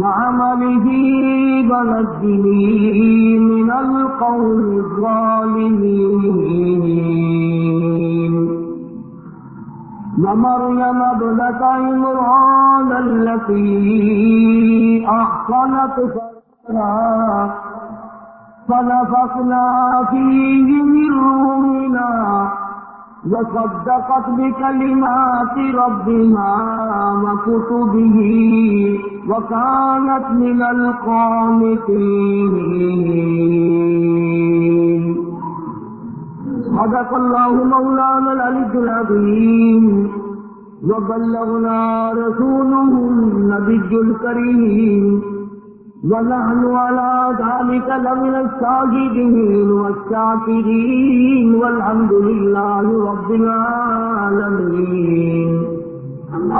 وعمله ونجني من القوم الظالمين. ومريم ابنة عمران التي أحصنت فرجها فنفخنا فيه من روحنا وصدقت بكلمات ربها وكتبه وكانت من القانتين. صدق الله مولانا العلي العظيم. وبلغنا رسوله النبي الكريم. ونحن على ذلك لمن الشاهدين والشاكرين والحمد لله رب العالمين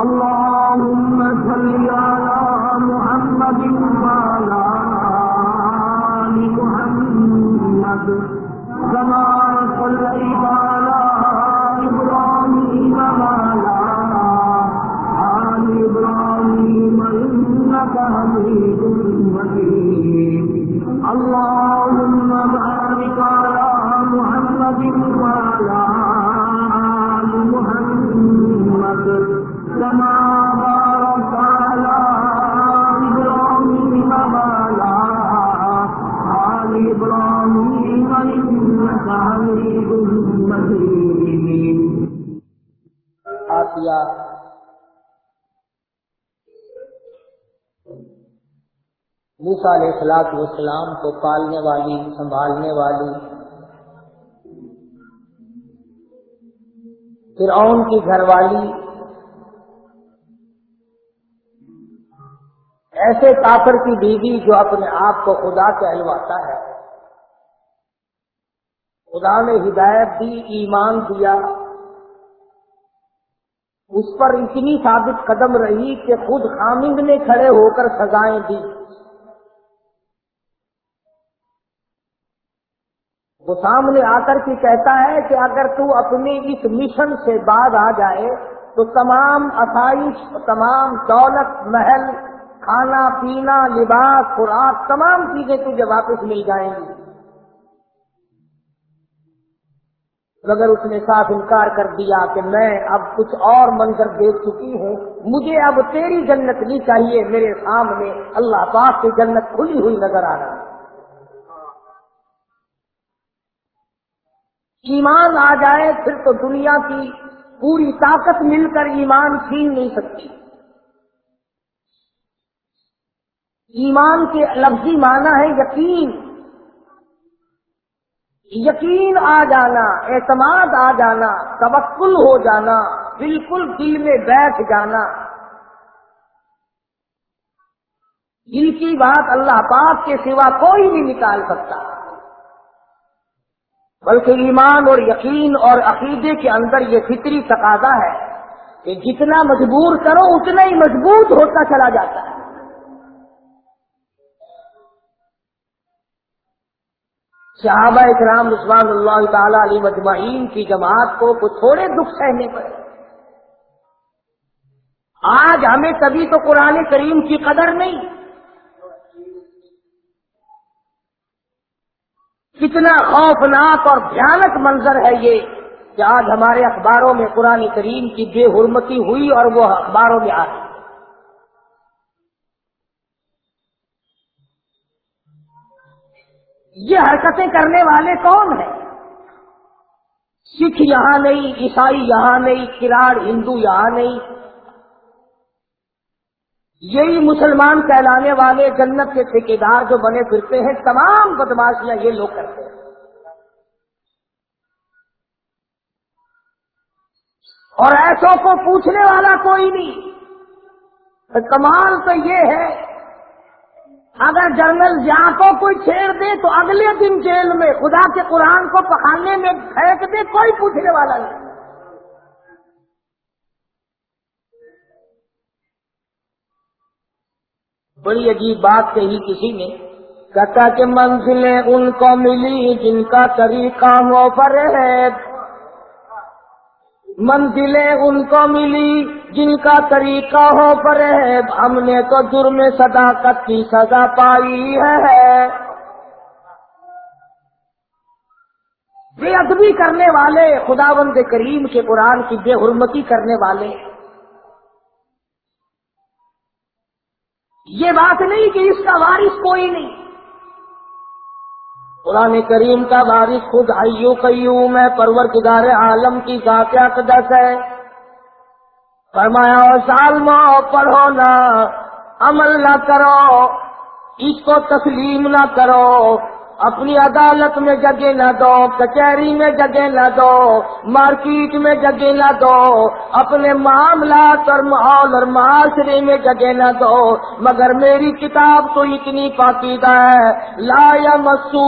اللهم صل على محمد وعلى آل محمد كما صليت على إبراهيم وعلى اللهم بارك على محمد وعلى آل محمد كما باركت على إبراهيم وعلى آل إبراهيم إنك حميد مجيد. موسا علیہ السلاط والسلام کو پالنے والی، سنبھالنے والی۔ فرعون کی گھر والی۔ ایسے کافر کی بیوی جو اپنے آپ کو خدا کہلواتا ہے۔ خدا نے ہدایت دی، ایمان دیا۔ اس پر اتنی ثابت قدم رہی کہ خود خامند نے کھڑے ہو کر سزائیں دی وہ سامنے آ کر کے کہتا ہے کہ اگر تو اپنے اس مشن سے بعد آ جائے تو تمام آسائش، تمام دولت، محل، کھانا، پینا، لباس، خوراک، تمام چیزیں تجھے واپس مل جائیں گی۔ مگر اس نے صاف انکار کر دیا کہ میں اب کچھ اور منظر دیکھ چکی ہوں۔ مجھے اب تیری جنت نہیں چاہیے، میرے سامنے اللہ پاک کی جنت کھلی ہوئی نظر آ رہا ہے۔ ایمان آ جائے پھر تو دنیا کی پوری طاقت مل کر ایمان چھین نہیں سکتی۔ ایمان کے لفظی معنی ہے یقین۔ یقین آ جانا، اعتماد آ جانا، توکل ہو جانا، بالکل دل میں بیٹھ جانا۔ دل کی بات اللہ پاک کے سوا کوئی نہیں نکال سکتا۔ بلکہ ایمان اور یقین اور عقیدے کے اندر یہ فطری تقاضا ہے کہ جتنا مجبور کرو، اتنا ہی مضبوط ہوتا چلا جاتا ہے۔ صحابہ اکرام رضوان اللہ تعالی علی مجمعین کی جماعت کو کچھ تھوڑے دکھ سہنے پڑے۔ آج ہمیں کبھی تو قرآن کریم کی قدر نہیں۔ کتنا خوفناک اور بھیانک منظر ہے یہ کہ آج ہمارے اخباروں میں قرآن کریم کی بے حرمتی ہوئی اور وہ اخباروں میں آ رہی یہ حرکتیں کرنے والے کون ہیں؟ سکھ یہاں نہیں، عیسائی یہاں نہیں کراڑ ہندو یہاں نہیں یہی مسلمان کہلانے والے جنت کے ٹھیکیدار جو بنے پھرتے ہیں، تمام بدماشیاں یہ لوگ کرتے ہیں۔ اور ایسوں کو پوچھنے والا کوئی نہیں۔ کمال تو یہ ہے، اگر جنرل جا کو کوئی چھیڑ دے تو اگلے دن جیل میں خدا کے قرآن کو پکانے میں پھینک دے، کوئی پوچھنے والا نہیں۔ بڑی عجیب بات کہی کسی نے، کہتا کہ منزلیں ان کو ملی جن کا طریقہ ہو پر ہے منزلیں ان کو ملی جن کا طریقہ ہو پر ہے ہم نے تو جرم صداقت کی سزا پائی ہے۔ بے ادبی کرنے والے خدا بند کریم کے قرآن کی بے حرمتی کرنے والے۔ یہ بات نہیں کہ اس کا وارث کوئی نہیں۔ قرآن کریم کا وارث خود ایو قیوم ہے پرور کدار عالم کی ذات اقدس ہے۔ فرمایا سالما پڑھو نہ عمل نہ کرو، اس کو تسلیم نہ کرو۔ اپنی عدالت میں جگہ نہ دو، کچہری میں جگہ نہ دو، مارکیٹ میں جگہ نہ دو، اپنے معاملات اور ماحول اور معاشرے میں جگہ نہ دو۔ مگر میری کتاب تو اتنی پاکیدہ ہے، لا یا مسو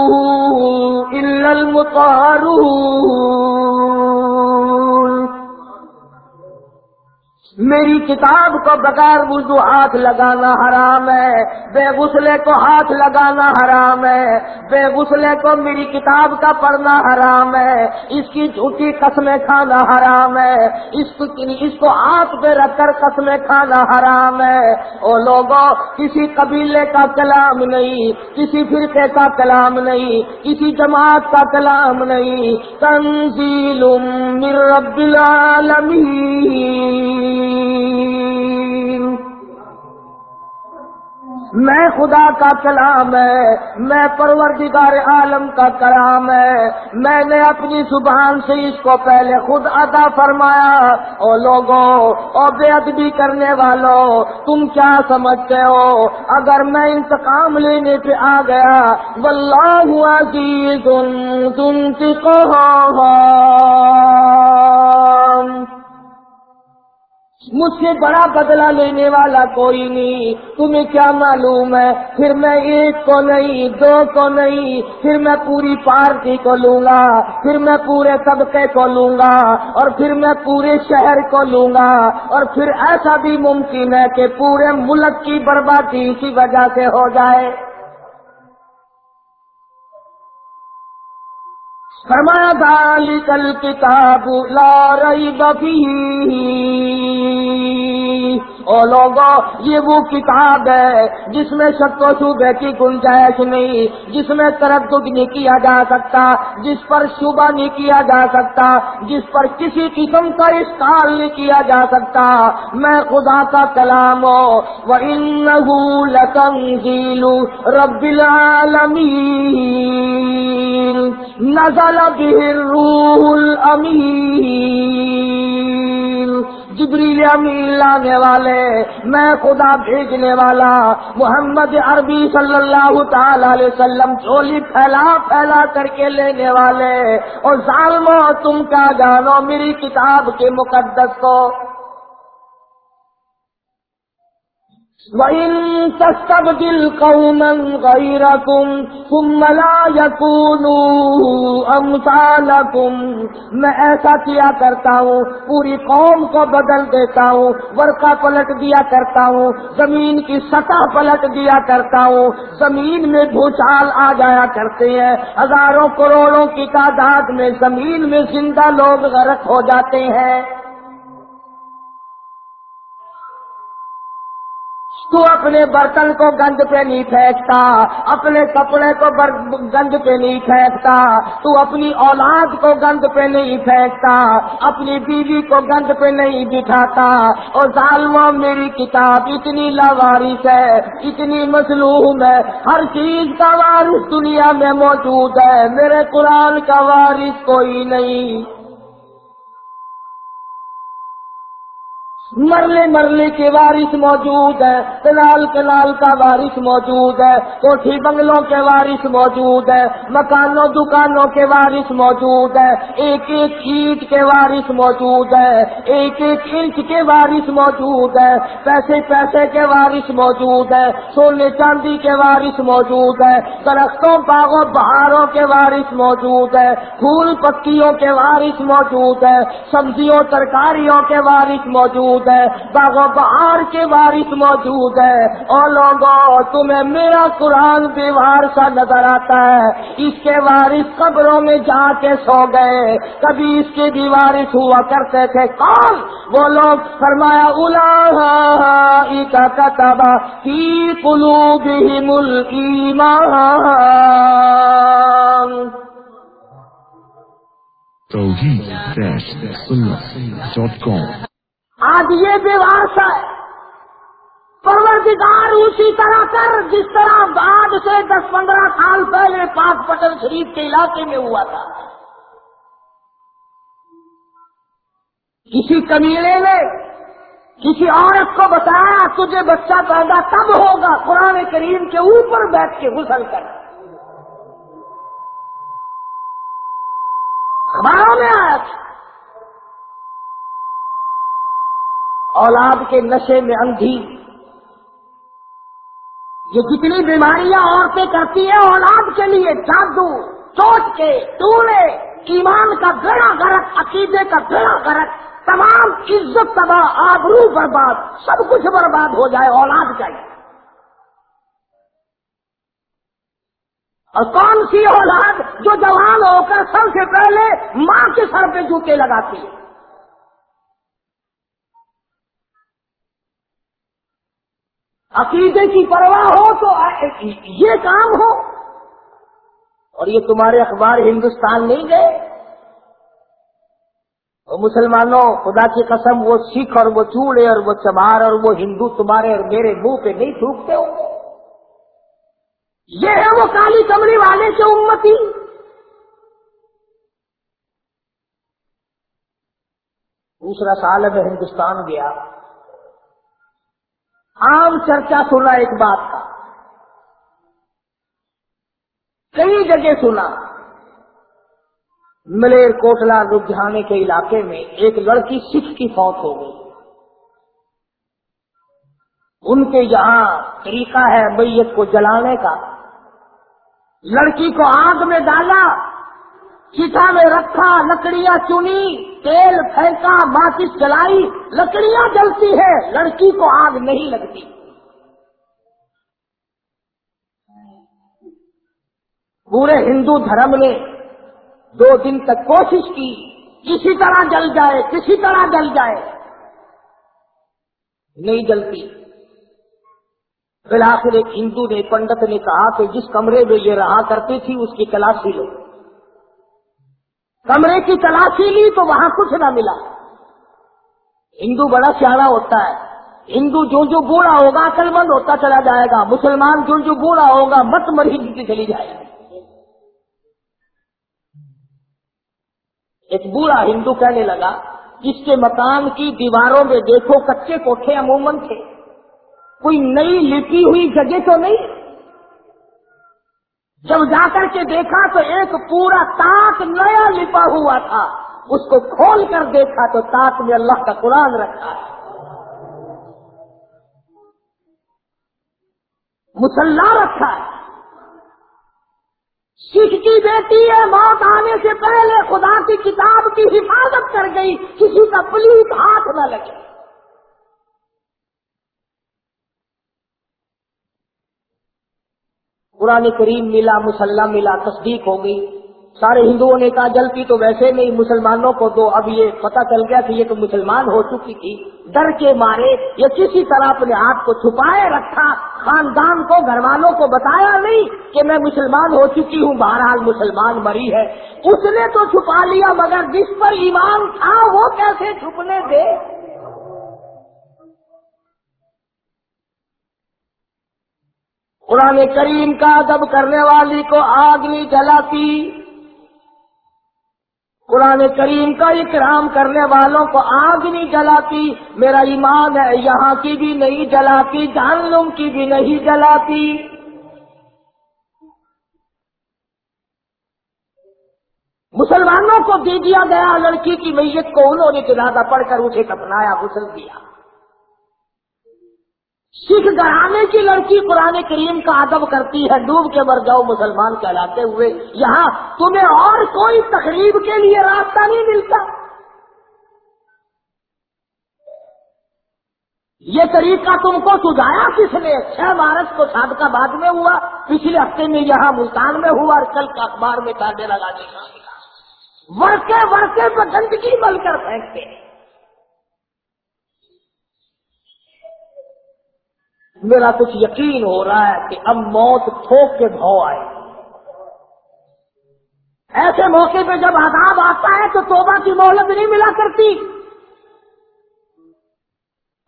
میری کتاب کو بغیر وضو ہاتھ لگانا حرام ہے۔ بے غسلے کو ہاتھ لگانا حرام ہے۔ بے غسلے کو میری کتاب کا پڑھنا حرام ہے۔ اس کی جھوٹی قسمیں کھانا حرام ہے۔ اس کو اس کو ہاتھ پہ رکھ کر قسمیں کھانا حرام ہے۔ اور لوگوں کسی قبیلے کا کلام نہیں، کسی فرقے کا کلام نہیں، کسی جماعت کا کلام نہیں۔ تنزیل من رب العالمین۔ میں خدا کا کلام ہے، میں پروردگار عالم کا کلام ہے۔ میں نے اپنی زبان سے اس کو پہلے خود ادا فرمایا۔ اور لوگوں اور بے ادبی کرنے والوں، تم کیا سمجھتے ہو؟ اگر میں انتقام لینے پہ آ گیا، واللہ عزیز تنتقام مجھ سے بڑا بدلہ لینے والا کوئی نہیں۔ تمہیں کیا معلوم ہے؟ پھر میں ایک کو نہیں، دو کو نہیں۔ پھر میں پوری پارٹی کو لوں گا۔ پھر میں پورے طبقے کو لوں گا۔ اور پھر میں پورے شہر کو لوں گا۔ اور پھر ایسا بھی ممکن ہے کہ پورے ملک کی بربادی کی وجہ سے ہو جائے۔ فرمایا ذالک الکتاب لا ریب فیہ او لوگو، یہ وہ کتاب ہے جس میں شک و شبہ کی گنجائش نہیں، جس میں تردد نہیں کیا جا سکتا، جس پر شبہ نہیں کیا جا سکتا، جس پر کسی قسم کا اسکال نہیں کیا جا سکتا۔ میں خدا کا کلام ہو، وَإِنَّهُ لَتَنزِيلُ رَبِّ الْعَالَمِينَ۔ نَزَلَ جبریل امین لانے والے، میں خدا بھیجنے والا، محمد عربی صلی اللہ تعالی علیہ وسلم چولی پھیلا پھیلا کر کے لینے والے، اور ظالمو تم کا جانو میری کتاب کے مقدس کو۔ وَإِن تَسْتَبْدِلْ قَوْمًا غَيْرَكُمْ ثُمَّ لَا يَكُونُوا أَمْثَالَكُمْ میں ایسا کیا کرتا ہوں، پوری قوم کو بدل دیتا ہوں، ورقہ پلٹ دیا کرتا ہوں، زمین کی سطح پلٹ دیا کرتا ہوں، زمین میں بھوچال آ جایا کرتے ہیں، ہزاروں کروڑوں کی تعداد میں زمین میں زندہ لوگ غرق ہو جاتے ہیں۔ تو اپنے برتن کو گند پہ نہیں پھینکتا، اپنے کپڑے کو گند پہ نہیں پھینکتا، تو اپنی اولاد کو گند پہ نہیں پھینکتا، اپنی بیوی کو گند پہ نہیں بٹھاتا۔ اور ظالموں، میری کتاب اتنی لاوارث ہے، اتنی مصلوم ہے، ہر چیز کا وارث دنیا میں موجود ہے، میرے قرآن کا وارث کوئی نہیں۔ مرلے مرلے کے وارث موجود ہے کلال کلال کا وارث موجود ہے کوٹھی بنگلوں کے وارث موجود ہے مکانوں دکانوں کے وارث موجود ہے ایک ایک اینٹ کے وارث موجود ہے ایک ایک انچ کے وارث موجود ہے پیسے پیسے کے وارث موجود ہے سونے چاندی کے وارث موجود ہے درختوں باغوں بہاروں کے وارث موجود ہے پھول پتیوں کے وارث موجود ہے سبزیوں ترکاریوں کے وارث موجود موجود ہے، باغ و بہار کے وارث موجود ہے۔ اور لوگوں، تمہیں میرا قرآن دیوار سا نظر آتا ہے۔ اس کے وارث قبروں میں جا کے سو گئے۔ کبھی اس کے بھی وارث ہوا کرتے تھے۔ کون؟ وہ لوگ فرمایا الا کا کتبا کی کلو بھی ملکی آج یہ بیوارس ہے۔ پروردگار اسی طرح کر، جس طرح بعد سے دس پندرہ سال پہلے پاک پٹن شریف کے علاقے میں ہوا تھا۔ کسی کمیلے نے کسی عورت کو بتایا، تجھے بچہ پیدا تب ہوگا قرآن کریم کے اوپر بیٹھ کے غسل کر۔ اخباروں میں آیا تھا اولاد کے نشے میں اندھی۔ یہ جتنی بیماریاں عورتیں کرتی ہیں، اولاد کے لیے جادو چوٹ کے ٹوڑے ایمان کا گڑا گرک عقیدے کا گڑا گرک تمام عزت، تباہ، آبرو برباد، سب کچھ برباد ہو جائے اولاد چاہیے اور کون سی اولاد جو جوان ہو کر سب سے پہلے ماں کے سر پہ جوتے لگاتی ہے؟ عقیدے کی پرواہ ہو تو یہ کام ہو۔ اور یہ تمہارے اخبار ہندوستان نہیں گئے۔ وہ مسلمانوں، خدا کی قسم، وہ سکھ اور وہ چوڑے اور وہ چمار اور وہ ہندو تمہارے اور میرے منہ پہ نہیں تھوکتے ہو یہ ہے وہ کالی کمری والے کے امتی۔ دوسرا سال میں ہندوستان گیا۔ عام چرچا سنا ایک بات کا۔ کئی جگہ سنا۔ ملیر کوٹلا لدھیانے کے علاقے میں ایک لڑکی سکھ کی فوت ہو گئی۔ ان کے یہاں طریقہ ہے میت کو جلانے کا۔ لڑکی کو آگ میں ڈالا۔ چیٹا میں رکھا، لکڑیاں چنی، تیل، پھینکا ماچس جلائی لکڑیاں جلتی ہے لڑکی کو آگ نہیں لگتی۔ پورے ہندو دھرم نے دو دن تک کوشش کی، کسی طرح جل جائے، کسی طرح جل جائے۔ نہیں جلتی۔ بالآخر ایک ہندو نے، پنڈت نے کہا کہ جس کمرے میں یہ رہا کرتی تھی، اس کی تلاشی لو۔ کمرے کی تلاشی لی تو وہاں کچھ نہ ملا۔ ہندو بڑا سیاح ہوتا ہے۔ ہندو جو جو بوڑھا ہوگا عقل مند ہوتا چلا جائے گا۔ مسلمان جو جو بوڑھا ہوگا مت مری کی چلی جائے گا ایک بوڑھا ہندو کہنے لگا، جس کے مکان کی دیواروں میں دیکھو کچے کوٹھے عموماً تھے۔ کوئی نئی لپی ہوئی جگہ تو نہیں؟ جب جا کر کے دیکھا تو ایک پورا تاک نیا لپا ہوا تھا۔ اس کو کھول کر دیکھا تو تاک میں اللہ کا قرآن رکھا۔ ہے مسلح رکھا۔ ہے سکھ کی بیٹی ہے، موت آنے سے پہلے خدا کی کتاب کی حفاظت کر گئی، کسی کا پلیت ہاتھ نہ لگے۔ قرآن کریم ملا، مسلح ملا، تصدیق ہو گئی۔ سارے ہندوؤں نے کہا جلتی تو ویسے نہیں، مسلمانوں کو تو اب یہ پتہ چل گیا کہ یہ تو مسلمان ہو چکی تھی۔ ڈر کے مارے یا کسی طرح اپنے آپ کو چھپائے رکھا، خاندان کو، گھر والوں کو بتایا نہیں کہ میں مسلمان ہو چکی ہوں، بہرحال مسلمان مری ہے۔ اس نے تو چھپا لیا، مگر جس پر ایمان تھا، وہ کیسے چھپنے دے؟ قرآن کریم کا ادب کرنے والی کو آگ نہیں جلاتی۔ قرآن کریم کا اکرام کرنے والوں کو آگ نہیں جلاتی۔ میرا ایمان ہے، یہاں کی بھی نہیں جلاتی، جہنم کی بھی نہیں جلاتی۔ مسلمانوں کو دے دیا گیا لڑکی کی میت کو انہوں نے جنازہ پڑھ کر اسے کپنایا غسل دیا سکھ گھرانے کی لڑکی قرآن کریم کا ادب کرتی ہے، ڈوب کے مر جاؤ مسلمان کہلاتے ہوئے۔ یہاں تمہیں اور کوئی تقریب کے لیے راستہ نہیں ملتا۔ یہ طریقہ تم کو سجایا کس نے؟ چھ مارچ کو صادقہ بعد میں ہوا۔ پچھلے ہفتے میں یہاں ملتان میں ہوا اور کل کا اخبار میں تاڈے لگانے کا ورکے ورکے پہ گندگی مل کر پھینکتے۔ میرا کچھ یقین ہو رہا ہے کہ اب موت تھوک کے بھاؤ آئے ایسے موقع پہ جب عذاب آتا ہے تو توبہ کی مہلت نہیں ملا کرتی۔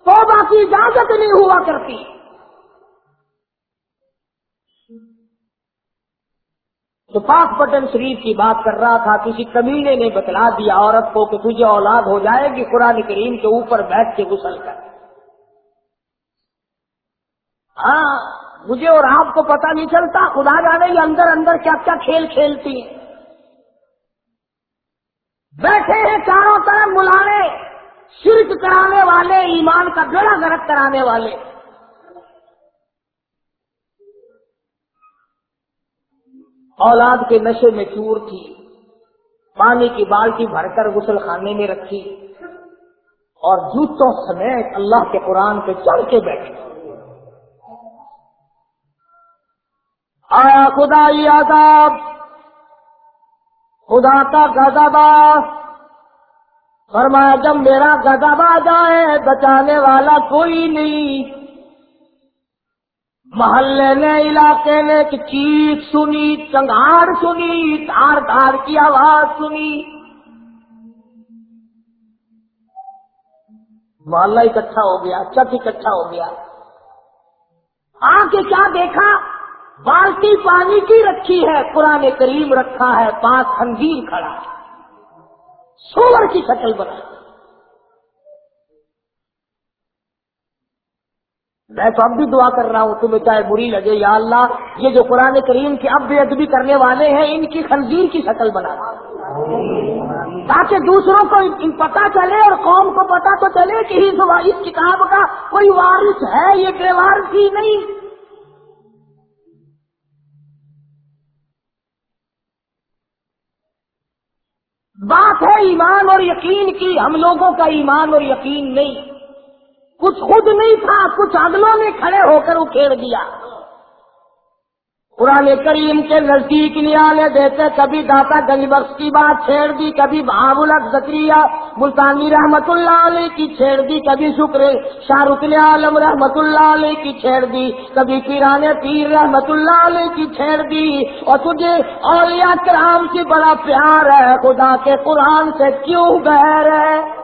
توبہ کی اجازت نہیں ہوا کرتی۔ تو پاک پٹن شریف کی بات کر رہا تھا، کسی کمینے نے بتلا دیا عورت کو کہ تجھے اولاد ہو جائے گی، قرآن کریم کے اوپر بیٹھ کے غسل کر۔ ہاں مجھے اور آپ کو پتہ نہیں چلتا، خدا جانے یہ اندر اندر کیا کیا کھیل کھیلتی ہیں۔ بیٹھے ہیں چاروں طرف ملانے، شرک کرانے والے، ایمان کا گڑا گرک کرانے والے۔ اولاد کے نشے میں چور تھی، پانی کی بالٹی بھر کر غسل خانے میں رکھی۔ اور جوتوں سمیت اللہ کے قرآن پہ چڑھ کے بیٹھے۔ آیا خدا عذاب؟ خدا کا گزبا فرمایا، جب میرا گزبا جائے، بچانے والا کوئی نہیں۔ محلے نے، علاقے نے ایک چیخ سنی چنگاڑ سنی تار تار کی آواز سنی۔ محلہ اکٹھا ہو گیا اچھا چک اکٹھا ہو گیا۔ آ کے کیا دیکھا؟ بالٹی پانی کی رکھی ہے، قرآن کریم رکھا ہے پانچ خنزیر کھڑا ہے۔ سور کی شکل بنا۔ میں تو اب بھی دعا کر رہا ہوں، تمہیں چاہے بری لگے، یا اللہ، یہ جو قرآن کریم کی اب بے ادبی کرنے والے ہیں، ان کی خنزیر کی شکل بنا۔ تاکہ دوسروں کو پتا چلے اور قوم کو پتا تو چلے کہ اس کتاب کا کوئی وارث ہے، یہ بے وارث ہی نہیں۔ بات ہے ایمان اور یقین کی، ہم لوگوں کا ایمان اور یقین نہیں۔ کچھ خود نہیں تھا، کچھ اگلوں نے کھڑے ہو کر اکھیڑ دیا۔ قرآن کریم کے نزدیک نہیں آنے دیتے، کبھی داتا گنج بخش کی بات چھیڑ دی، کبھی بہاب زکری ملتانی رحمت اللہ علیہ کی چھیڑ دی، کبھی شکر شاہ رخ عالم رحمت اللہ علیہ کی چھیڑ دی، کبھی پیران پیر رحمت اللہ علیہ کی چھیڑ دی۔ اور تجھے اولیاء کرام سے بڑا پیار ہے، خدا کے قرآن سے کیوں بہر ہے؟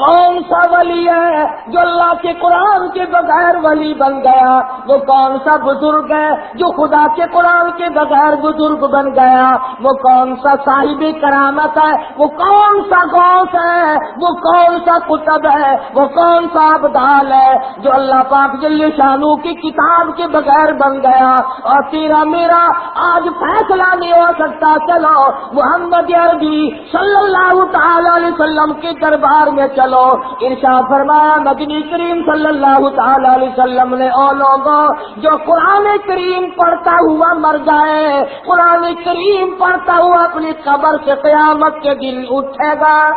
کون سا ولی ہے جو اللہ کے قرآن کے بغیر ولی بن گیا؟ وہ کون سا بزرگ ہے جو خدا کے قرآن کے بغیر بزرگ بن گیا؟ وہ کون سا صاحب کرامت ہے؟ وہ کون سا گوس ہے؟ وہ کون سا کتب ہے؟ وہ کون سا ابدال ہے؟ جو اللہ پاک جل شانو کی کتاب کے بغیر بن گیا۔ اور تیرا میرا آج فیصلہ نہیں ہو سکتا، چلو، محمد عربی صلی اللہ تعالی علیہ وسلم کے دربار میں چلو۔ ارشا فرمایا مدنی کریم صلی اللہ تعالی علیہ وسلم نے، او لوگوں جو قرآن کریم پڑھتا ہوا مر جائے، قرآن کریم پڑھتا ہوا اپنی قبر سے قیامت کے دن اٹھے گا۔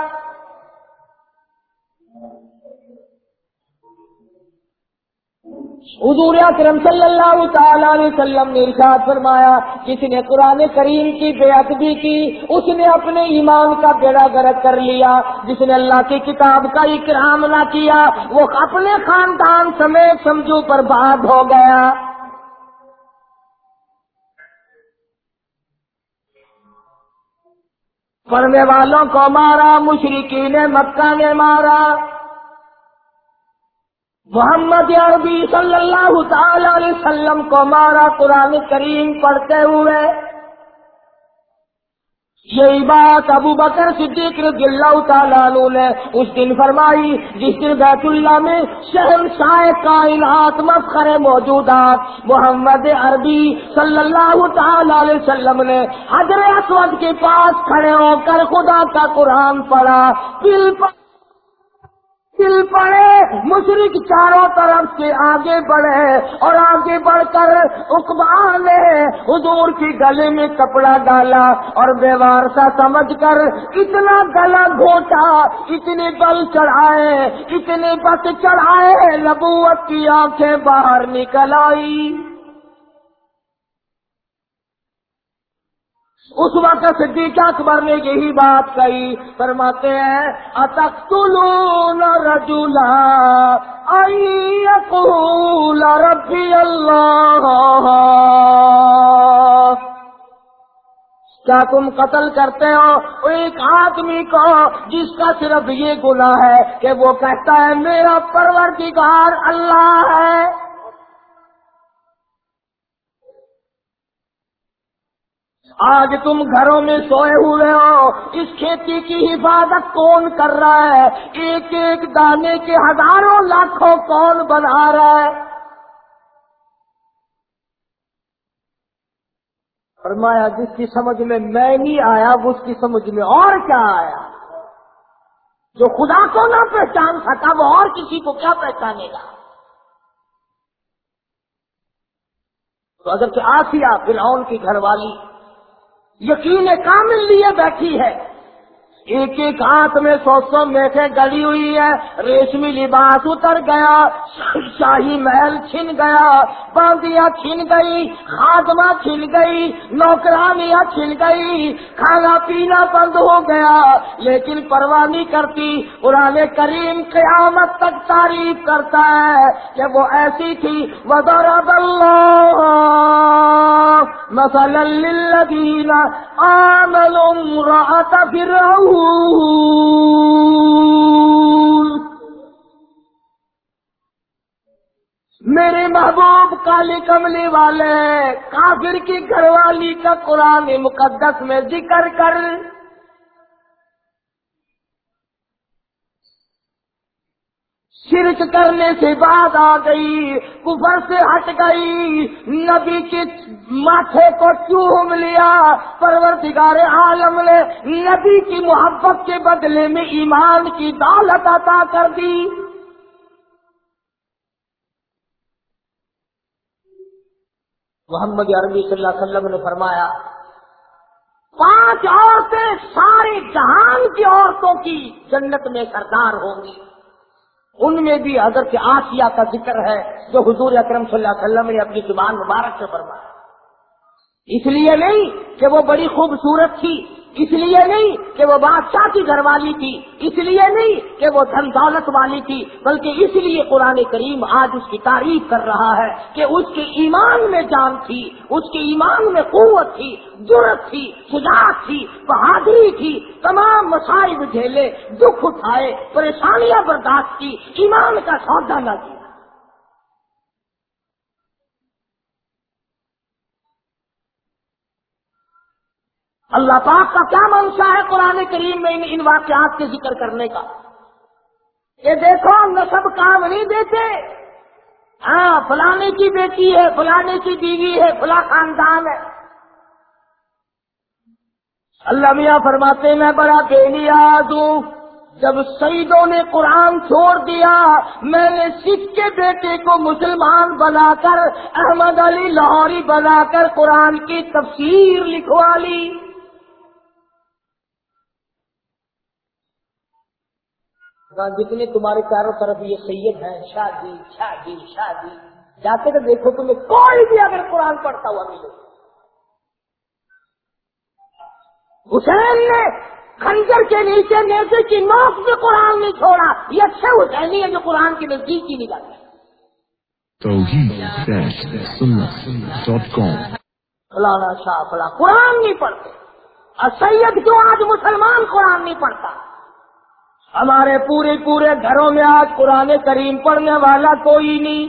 حضور اکرم صلی اللہ تعالی علیہ وسلم نے ارشاد فرمایا، جس نے قرآن کریم کی بے ادبی کی، اس نے اپنے ایمان کا بیڑا گرد کر لیا۔ جس نے اللہ کی کتاب کا اکرام نہ کیا، وہ اپنے خاندان سمیت سمجھو پر بات ہو گیا۔ پڑھنے والوں کو مارا مشرقی نے مکہ نے مارا۔ محمد عربی صلی اللہ تعالی علیہ وسلم کو مارا قرآن کریم پڑھتے ہوئے یہی بات ابو بکر صدیق رضی اللہ تعالیٰ عنہ نے اس دن فرمائی جس دن بیت اللہ میں شہر شاہ کائنات مفخر موجودات محمد عربی صلی اللہ تعالی علیہ وسلم نے حضر اسود کے پاس کھڑے ہو کر خدا کا قرآن پڑھا۔ پل دل پڑے مشرق چاروں طرف سے آگے بڑھے اور آگے بڑھ کر اقبا نے حضور کی گلے میں کپڑا ڈالا اور بیوار سا سمجھ کر اتنا گلا گھوٹا اتنے بل چڑھائے، اتنے بس چڑھائے، نبوت کی آنکھیں باہر نکل آئی اس وقت صدیق اکبر نے یہی بات کہی، فرماتے ہیں، اتقتلون رجلا یقول ربی اللہ. کیا تم قتل کرتے ہو؟ ایک آدمی کو جس کا صرف یہ گناہ ہے کہ وہ کہتا ہے، میرا پروردگار اللہ ہے. آج تم گھروں میں سوئے ہوئے ہو۔ اس کھیتی کی حفاظت کون کر رہا ہے؟ ایک ایک دانے کے ہزاروں لاکھوں کون بنا رہا ہے؟ فرمایا، جس کی سمجھ میں میں نہیں آیا وہ اس کی سمجھ میں اور کیا آیا؟ جو خدا کو نہ پہچان سکا، وہ اور کسی کو کیا پہچانے گا؟ تو اگر کہ آسیا فرعون کی گھر والی یقین کامل لیے بیٹھی ہے۔ ایک ایک ہاتھ میں سو سو میٹھے گلی ہوئی ہے، ریشمی لباس اتر گیا، شاہی محل چھن گیا، باندیاں چھن گئی خاتمہ چھن گئی نوکرانیاں چھن گئی، کھانا پینا بند ہو گیا۔ لیکن پرواہ نہیں کرتی، قرآن کریم قیامت تک تعریف کرتا ہے کہ وہ ایسی تھی۔ وزارت اللہ مثلا للذین آمنوا امرأة فرعون میرے محبوب کالی کملی والے، کافر کی گھر والی کا قرآن مقدس میں ذکر کر۔ شرک کرنے سے بعد آ گئی، کفر سے ہٹ گئی۔ نبی کے ماتھے کو چوم لیا۔ پرورتگار عالم نے نبی کی محبت کے بدلے میں ایمان کی دولت عطا کر دی۔ محمد عربی صلی اللہ علیہ وسلم نے فرمایا، پانچ عورتیں سارے جہان کی عورتوں کی جنت میں سردار ہوں گی۔ ان میں بھی حضرت آسیہ کا ذکر ہے جو حضور اکرم صلی اللہ علیہ وسلم نے اپنی زبان مبارک سے فرمایا۔ اس لیے نہیں کہ وہ بڑی خوبصورت تھی۔ اس لیے نہیں کہ وہ بادشاہ کی گھر والی تھی، اس لیے نہیں کہ وہ دھن دولت والی تھی، بلکہ اس لیے قرآن کریم آج اس کی تعریف کر رہا ہے کہ اس کے ایمان میں جان تھی، اس کے ایمان میں قوت تھی ضرورت تھی سجاعت تھی، بہادری تھی، تمام مسائل جھیلے دکھ اٹھائے، پریشانیاں برداشت کی، ایمان کا سودا نہ کیا۔ اللہ پاک کا کیا منشا ہے قرآن کریم میں ان واقعات کے ذکر کرنے کا؟ یہ دیکھو نصب کام نہیں دیتے۔ ہاں فلانے کی بیٹی ہے، فلانے کی بیوی ہے، فلاں خاندان ہے۔ اللہ میاں فرماتے میں بڑا بے نیاز ہوں۔ جب سعیدوں نے قرآن چھوڑ دیا، میں نے سکھ کے بیٹے کو مسلمان بنا کر، احمد علی لاہوری بنا کر قرآن کی تفسیر لکھوا لی۔ جتنے تمہارے چاروں طرف یہ سید ہیں شادی شادی شادی جاتے تو دیکھو تمہیں کوئی بھی اگر قرآن پڑھتا ہوا ملے۔ حسین نے خنجر کے نیچے نیچے کی نوک میں قرآن نہیں چھوڑا یہ اچھے حسینی ہے جو قرآن کی نزدیک ہی نہیں جاتے فلانا شاہ فلاں قرآن نہیں پڑھتے۔ اور سید کیوں آج مسلمان قرآن نہیں پڑھتا؟ ہمارے پورے پورے گھروں میں آج قرآن کریم پڑھنے والا کوئی نہیں۔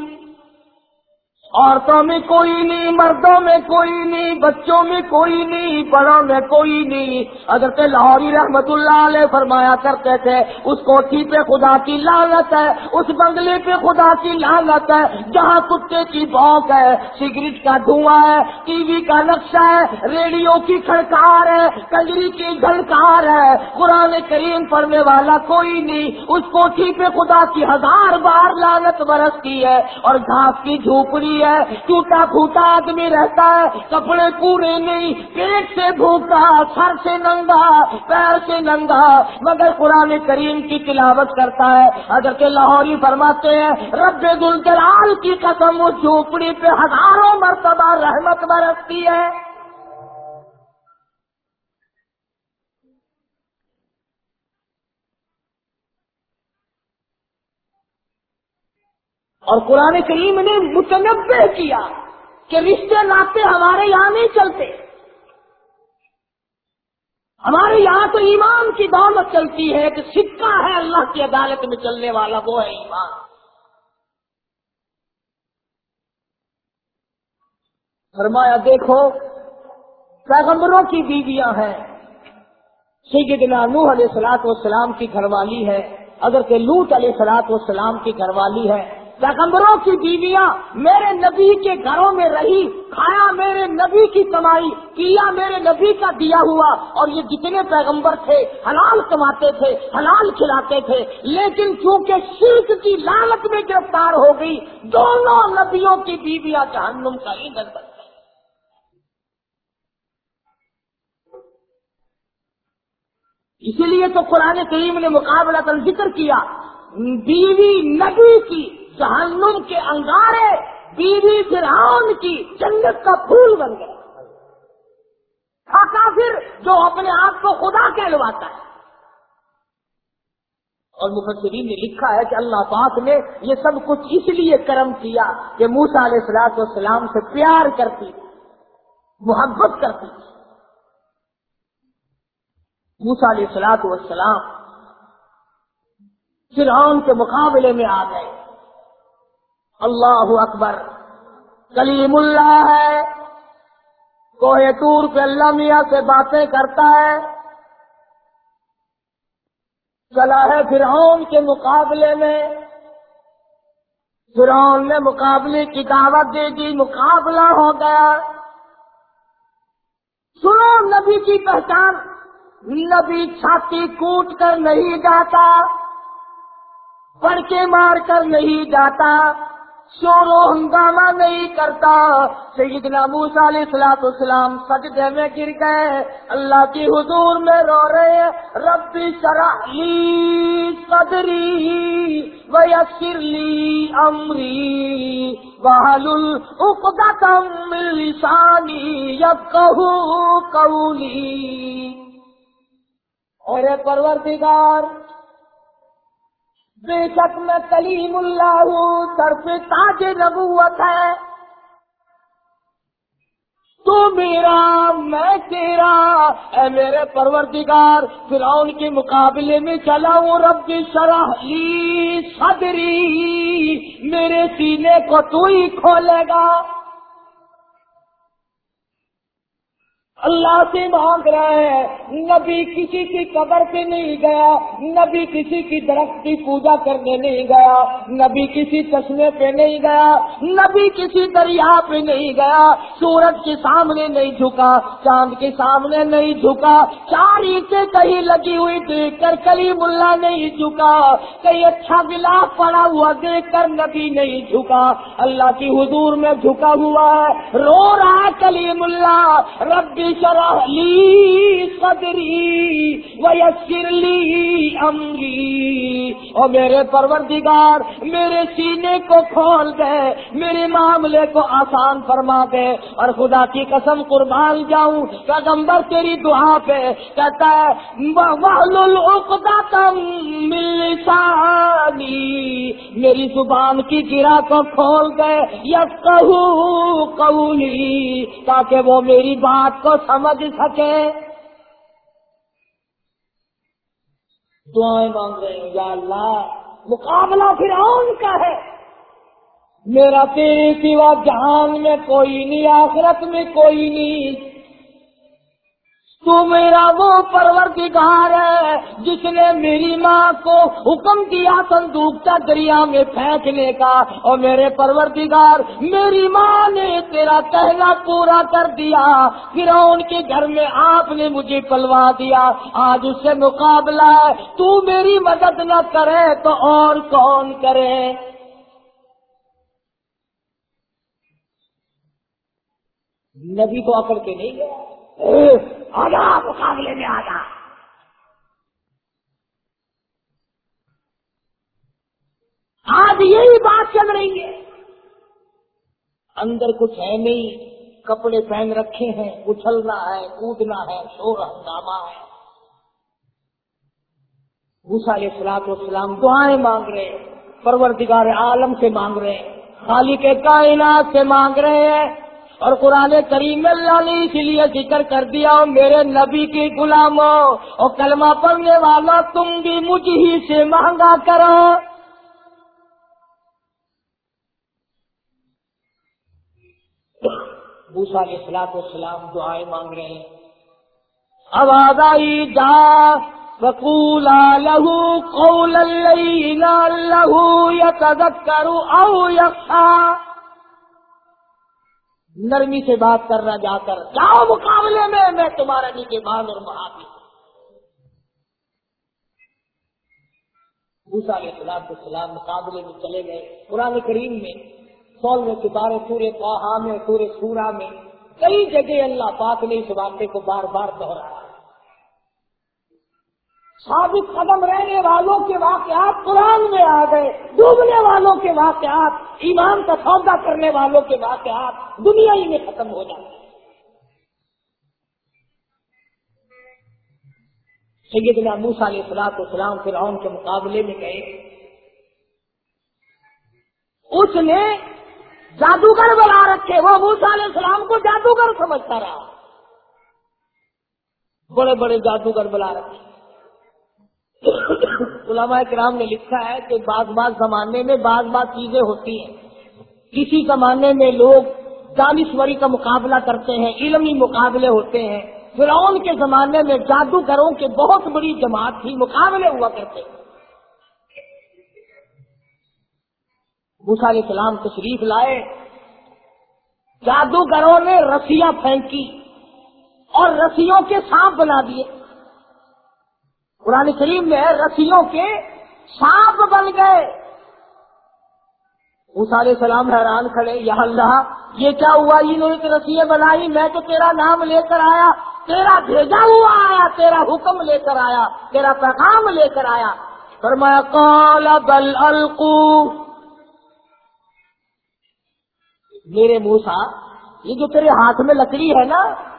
عورتوں میں کوئی نہیں، مردوں میں کوئی نہیں، بچوں میں کوئی نہیں، بڑوں میں کوئی نہیں۔ حضرت لاہوری رحمت اللہ علیہ فرمایا کرتے تھے، اس کوٹھی پہ خدا کی لالت ہے، اس بنگلے پہ خدا کی لالت ہے، جہاں کتے کی بھونک ہے، سگریٹ کا دھواں ہے، ٹی وی کا نقشہ ہے، ریڈیو کی کھڑکار ہے، کنجری کی گھنکار ہے۔ قرآن کریم پڑھنے والا کوئی نہیں، اس کوٹھی پہ خدا کی ہزار بار لالت برستی ہے اور گھاس کی جھوپڑی ہے۔ ٹوٹا پھوٹا آدمی رہتا ہے۔ کپڑے پورے نہیں، پیٹ سے بھوکا سر سے ننگا، پیر سے ننگا۔ مگر قرآن کریم کی تلاوت کرتا ہے۔ اگر کے لاہوری فرماتے ہیں، رب گلجلال کی قسم اس جھوپڑی پہ ہزاروں مرتبہ رحمت برستی ہے۔ اور قرآن کریم نے متنوع کیا کہ رشتے ناطے ہمارے یہاں نہیں چلتے۔ ہمارے یہاں تو ایمان کی دولت چلتی ہے کہ سکہ ہے اللہ کی عدالت میں چلنے والا، وہ ہے ایمان۔ فرمایا، دیکھو، پیغمبروں کی بیویاں ہیں۔ سیدنا نوح علیہ سلاط والسلام کی گھر والی ہے اگر کہ لوٹ علیہ سلاط والسلام کی گھر والی ہے۔ پیغمبروں کی بیویاں میرے نبی کے گھروں میں رہی، کھایا میرے نبی کی کمائی، کیا میرے نبی کا دیا ہوا، اور یہ جتنے پیغمبر تھے، حلال کماتے تھے، حلال کھلاتے تھے، لیکن چونکہ شرک کی لالت میں گرفتار ہو گئی، دونوں نبیوں کی بیویاں جہنم کا ہی بن گئی اسی لیے تو قرآن کریم نے مقابلہ ذکر کیا۔ بیوی نبی کی جہنم کے انگارے بیوی فرعون کی جنت کا پھول بن گیا کافر جو اپنے آپ کو خدا کہلواتا ہے۔ اور مفسرین نے لکھا ہے کہ اللہ پاک نے یہ سب کچھ اس لیے کرم کیا کہ موسا علیہ السلاط والسلام سے پیار کرتی، محبت کرتی۔ موسا علیہ السلاط والسلام فرعون کے مقابلے میں آ گئے۔ اللہ اکبر۔ کلیم اللہ ہے۔ کوہ ٹور پہ اللہ میاں سے باتیں کرتا ہے۔ چلا ہے فرعون کے مقابلے میں۔ فرعون نے مقابلے کی دعوت دے دی، مقابلہ ہو گیا۔ سنو نبی کی پہچان۔ نبی چھاتی کوٹ کر نہیں جاتا پڑ کے مار کر نہیں جاتا۔ شور و ہنگامہ نہیں کرتا۔ سیدنا موسا علیہ السلاط اسلام سجدے میں گر گئے۔ اللہ کی حضور میں رو رہے ربی شرح لی صدری ویسر لی امری۔ بحل العقدم لسانی یفقہو قولی۔ اور پروردگار بے شک میں کلیم اللہ ہوں سر تاج نبوت ہے۔ تو میرا، میں تیرا، اے میرے پروردگار، فرعون کے مقابلے میں چلا ہوں رب کی شرح۔ لی صدری، میرے سینے کو تو ہی کھولے گا۔ اللہ سے مانگ رہے ہیں نبی کسی کی قبر پہ نہیں گیا، نبی کسی کی درخت کی پوجا کرنے نہیں گیا، نبی کسی چشمے پہ نہیں گیا، نبی کسی دریا پہ نہیں گیا۔ سورج کے سامنے نہیں جھکا، چاند کے سامنے نہیں جھکا۔ چار اینٹیں کہیں لگی ہوئی دیکھ کر کلی ملا نہیں جھکا۔ کہیں اچھا گلاف پڑا ہوا دیکھ کر نبی نہیں جھکا۔ اللہ کی حضور میں جھکا ہوا ہے۔ رو رہا کلی ملا۔ ربی شرح لی صدری ویسر لی امری اور میرے پروردگار، میرے سینے کو کھول دے، میرے معاملے کو آسان فرما دے۔ اور خدا کی قسم قربان جاؤں، پیغمبر تیری دعا پہ کہتا ہے میری زبان کی گرا کو کھول دے یا کہوں قولی، تاکہ وہ میری بات کو سمجھ سکے۔ دعائیں مانگ رہے ہیں، یا اللہ، مقابلہ پھر کا ہے۔ میرا تیری سوا جہان میں کوئی نہیں، آخرت میں کوئی نہیں۔ تو میرا وہ پروردگار ہے جس نے میری ماں کو حکم دیا صندوق کا دریا میں پھینکنے کا۔ اور میرے پروردگار، میری ماں نے تیرا کہنا پورا کر دیا۔ پھر ان کے گھر میں آپ نے مجھے پلوا دیا۔ آج اس سے مقابلہ ہے۔ تو میری مدد نہ کرے تو اور کون کرے؟ نبی کو اکڑ کے نہیں گیا آجا مقابلے میں آجا آج یہی بات چل رہی ہے۔ اندر کچھ ہے نہیں، کپڑے پہن رکھے ہیں، اچھلنا ہے، کودنا ہے، شور ہنگامہ ہے۔ بھوسا علیہ السلام اسلام دعائیں مانگ رہے ہیں، پروردگار عالم سے مانگ رہے ہیں، خالق کائنات سے مانگ رہے ہیں۔ اور قرآن کریم اللہ نے اس لیے ذکر کر دیا میرے نبی کی غلاموں اور کلمہ پڑھنے والا، تم بھی مجھ ہی سے مہنگا کرو۔ بوسا کے سلاط و سلام دعائیں مانگ رہے ہیں۔ آواز آئی، جا بکولا لہو کو لہو یا کرو او یقا نرمی سے بات کرنا جا کر، جاؤ مقابلے میں میں تمہارا نیچے مان اور محافظ موسا علیہ السلام کے سلام مقابلے میں چلے گئے۔ قرآن کریم میں، سول میں، ستارے پورے پہا میں پورے سورا میں، کئی جگہ اللہ پاک نے اس واقعے کو بار بار دہرایا۔ ثابت قدم رہنے والوں کے واقعات قرآن میں آ گئے، ڈوبنے والوں کے واقعات، ایمان کا سودا کرنے والوں کے واقعات دنیا ہی میں ختم ہو جاتے سیدنا موسا علیہ السلام اسلام فرعون کے مقابلے میں گئے۔ اس نے جادوگر بنا رکھے، وہ موسا علیہ السلام کو جادوگر سمجھتا رہا۔ بڑے بڑے جادوگر بلا رکھے۔ علماء کرام نے لکھا ہے کہ بعض بعض زمانے میں بعض بعض چیزیں ہوتی ہیں۔ کسی زمانے میں لوگ دانشوری کا مقابلہ کرتے ہیں، علمی مقابلے ہوتے ہیں۔ فرعون کے زمانے میں جادوگروں کے بہت بڑی جماعت تھی، مقابلے ہوا کرتے علیہ السلام تشریف لائے۔ جادوگروں نے رسیاں پھینکی اور رسیوں کے سانپ بنا دیے۔ قرآن کریم میں رسیوں کے سانپ بن گئے۔ علیہ السلام حیران کھڑے، یا اللہ، یہ کیا ہوا؟ انہوں نے رسیاں بنائی، میں تو تیرا نام لے کر آیا، تیرا بھیجا ہوا آیا، تیرا حکم لے کر آیا، تیرا پیغام لے کر آیا۔ فرمایا کال بل القو۔ میرے موسا یہ جو تیرے ہاتھ میں لکڑی ہے نا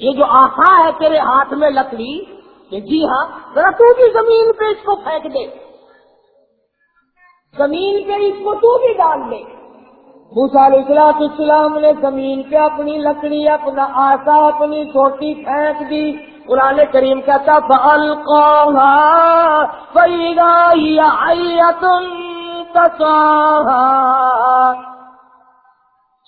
یہ جو آخا ہے تیرے ہاتھ میں لکڑی کہ جی ہاں ذرا تو بھی زمین پہ اس کو پھینک دے۔ زمین پہ اس کو تو بھی ڈال دے۔ علیہ السلام نے زمین پہ اپنی لکڑی، اپنا آسا، اپنی چھوٹی پھینک دی۔ قرآن کریم کا تھا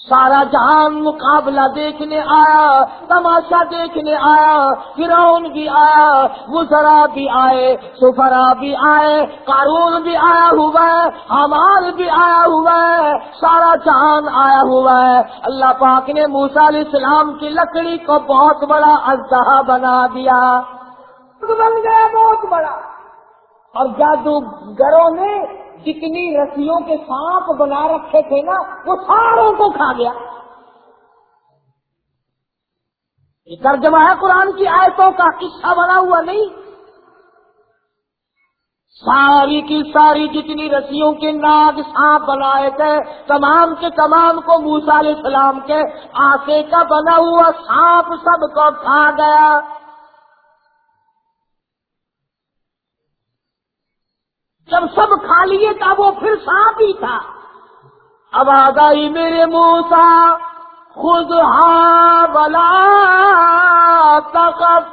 سارا جہان مقابلہ دیکھنے آیا تماشا دیکھنے آیا فرعون بھی آیا وزرا بھی آئے سفرا بھی آئے قارون بھی آیا ہوا ہے حمال بھی آیا ہوا ہے سارا جہان آیا ہوا ہے۔ اللہ پاک نے موسا علیہ السلام کی لکڑی کو بہت بڑا اجدہ بنا دیا۔ بن گیا بہت بڑا۔ اور جادوگروں نے جتنی رسیوں کے سانپ بنا رکھے تھے نا، وہ ساروں کو کھا گیا۔ یہ ترجمہ ہے قرآن کی آیتوں کا، قصہ بنا ہوا نہیں۔ ساری کی ساری جتنی رسیوں کے ناگ سانپ بنائے تھے، تمام کے تمام کو موسا علیہ السلام کے آسے کا بنا ہوا سانپ سب کو کھا گیا۔ جب سب کھا لیے تھا، وہ پھر سانپ ہی تھا۔ اب آ میرے موسا خود ہاں بلا طاقت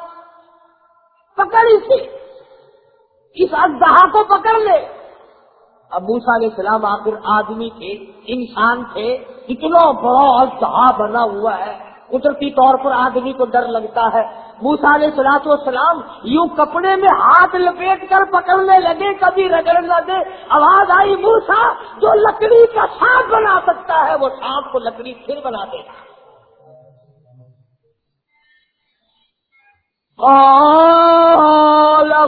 پکڑ اسے اس اجدہا کو پکڑ لے۔ اب موسا علیہ السلام آخر آدمی تھے، انسان تھے اتنا بڑا التہا بنا ہوا ہے۔ قدرتی طور پر آدمی کو ڈر لگتا ہے۔ موسا علیہ سلاط والسلام یوں کپڑے میں ہاتھ لپیٹ کر پکڑنے لگے، کبھی رگڑ نہ دے۔ آواز آئی موسا جو لکڑی کا سانپ بنا سکتا ہے، وہ سانپ کو لکڑی پھر بنا دے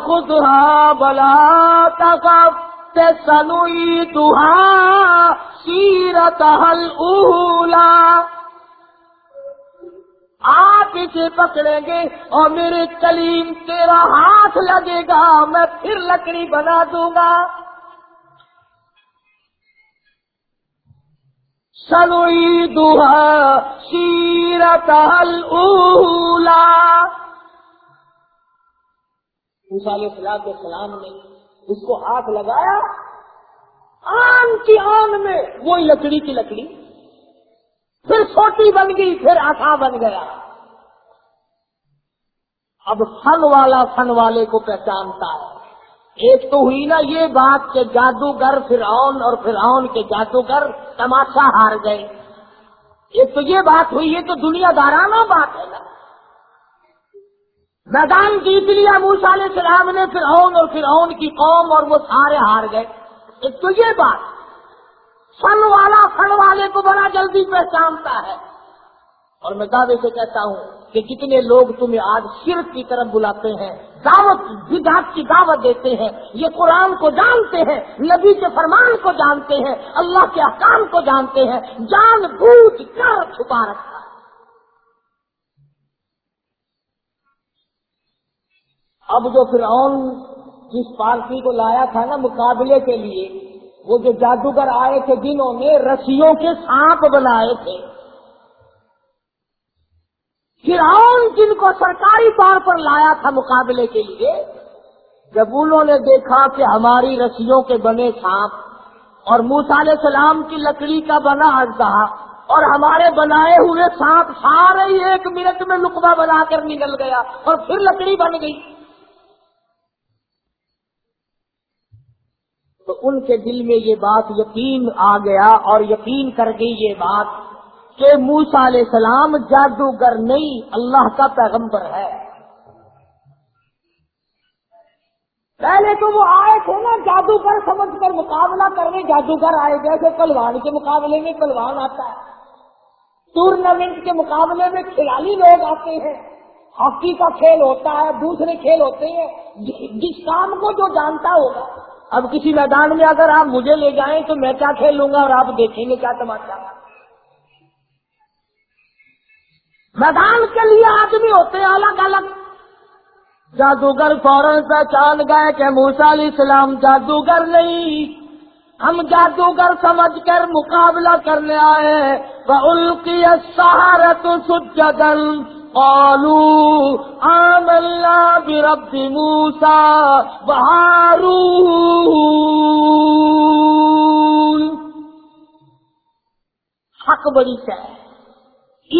خدها بلا تقف سنعيدها سيرتها الأولى آپ اسے پکڑیں گے اور میرے کلیم تیرا ہاتھ لگے گا، میں پھر لکڑی بنا دوں گا۔ سنوئی دہا سیرت اولا علیہ السلام کے سلام نے اس کو ہاتھ لگایا۔ آن کی آن میں وہی لکڑی کی لکڑی۔ پھر چھوٹی بن گئی، پھر آسا بن گیا۔ اب فن والا فن والے کو پہچانتا ہے۔ ایک تو ہوئی نا یہ بات کہ جادوگر فرعون اور فرعون کے جادوگر تماشا ہار گئے۔ ایک تو یہ بات ہوئی ہے تو دنیا دارانہ بات ہے نا۔ میدان جیت لیا موسا علیہ السلام نے فرعون اور فرعون کی قوم اور وہ سارے ہار گئے۔ ایک تو یہ بات۔ فن والا فن والے کو بڑا جلدی پہچانتا ہے۔ اور میں دعوے سے کہتا ہوں کہ کتنے لوگ تمہیں آج صرف کی طرف بلاتے ہیں، دعوت بدعت کی دعوت دیتے ہیں، یہ قرآن کو جانتے ہیں، نبی کے فرمان کو جانتے ہیں، اللہ کے احکام کو جانتے ہیں، جان بوجھ کر چھپا رکھا ہے۔ اب جو فرعون جس پارٹی کو لایا تھا نا مقابلے کے لیے وہ جو جادوگر آئے تھے جنہوں نے رسیوں کے سانپ بنائے تھے۔ فرعون جن کو سرکاری طور پر لایا تھا مقابلے کے لیے، جب انہوں نے دیکھا کہ ہماری رسیوں کے بنے سانپ اور موسا علیہ السلام کی لکڑی کا بنا اجدہ اور ہمارے بنائے ہوئے سانپ سارے ایک منٹ میں لکما بنا کر نکل گیا اور پھر لکڑی بن گئی۔ تو ان کے دل میں یہ بات یقین آ گیا اور یقین کر گئی یہ بات کہ موسا علیہ السلام جادوگر نہیں، اللہ کا پیغمبر ہے۔ پہلے تو وہ آئے تھے نا جادوگر، سمجھ کر مقابلہ کرنے جادوگر آئے جیسے پلوان کے مقابلے میں پلوان آتا ہے۔ ٹورنامنٹ کے مقابلے میں کھلاڑی لوگ آتے ہیں۔ ہاکی کا کھیل ہوتا ہے، دوسرے کھیل ہوتے ہیں۔ جس کام کو جو جانتا ہوگا۔ اب کسی میدان میں اگر آپ مجھے لے جائیں تو میں کیا کھیل لوں گا اور آپ دیکھیں گے کیا تماشا۔ میدان کے لیے آدمی ہوتے ہیں الگ الگ۔ جادوگر فوراً پہچان گئے کہ موسا علیہ السلام جادوگر نہیں۔ ہم جادوگر سمجھ کر مقابلہ کرنے آئے۔ وہ الکی سہارت سجدن قالوا آمنا برب موسى وهارون. حق بڑی سے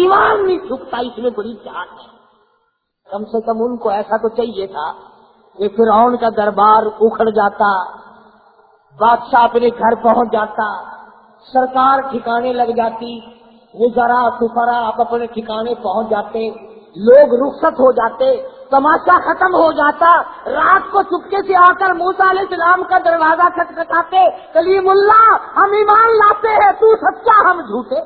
ایمان نہیں چھپتا، اس میں بڑی جان ہے۔ کم سے کم ان کو ایسا تو چاہیے تھا کہ فرعون کا دربار اکھڑ جاتا، بادشاہ اپنے گھر پہنچ جاتا، سرکار ٹھکانے لگ جاتی وہ ذرا سفرا، آپ اپنے ٹھکانے پہنچ جاتے، لوگ رخصت ہو جاتے، تماشا ختم ہو جاتا، رات کو چپکے سے آ کر موسا علیہ السلام کا دروازہ کھٹکھٹاتے، کلیم اللہ، ہم ایمان لاتے ہیں، تو سچا ہم جھوٹے۔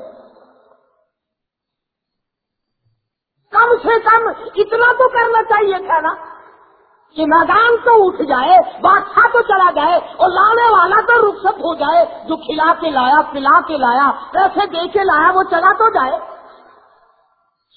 کم سے کم اتنا تو کرنا چاہیے تھا نا۔ کہ میدان تو اٹھ جائے، بادشاہ تو چلا جائے اور لانے والا تو رخصت ہو جائے، جو کھلا کے لایا، پلا کے لایا، پیسے دے کے لایا، وہ چلا تو جائے۔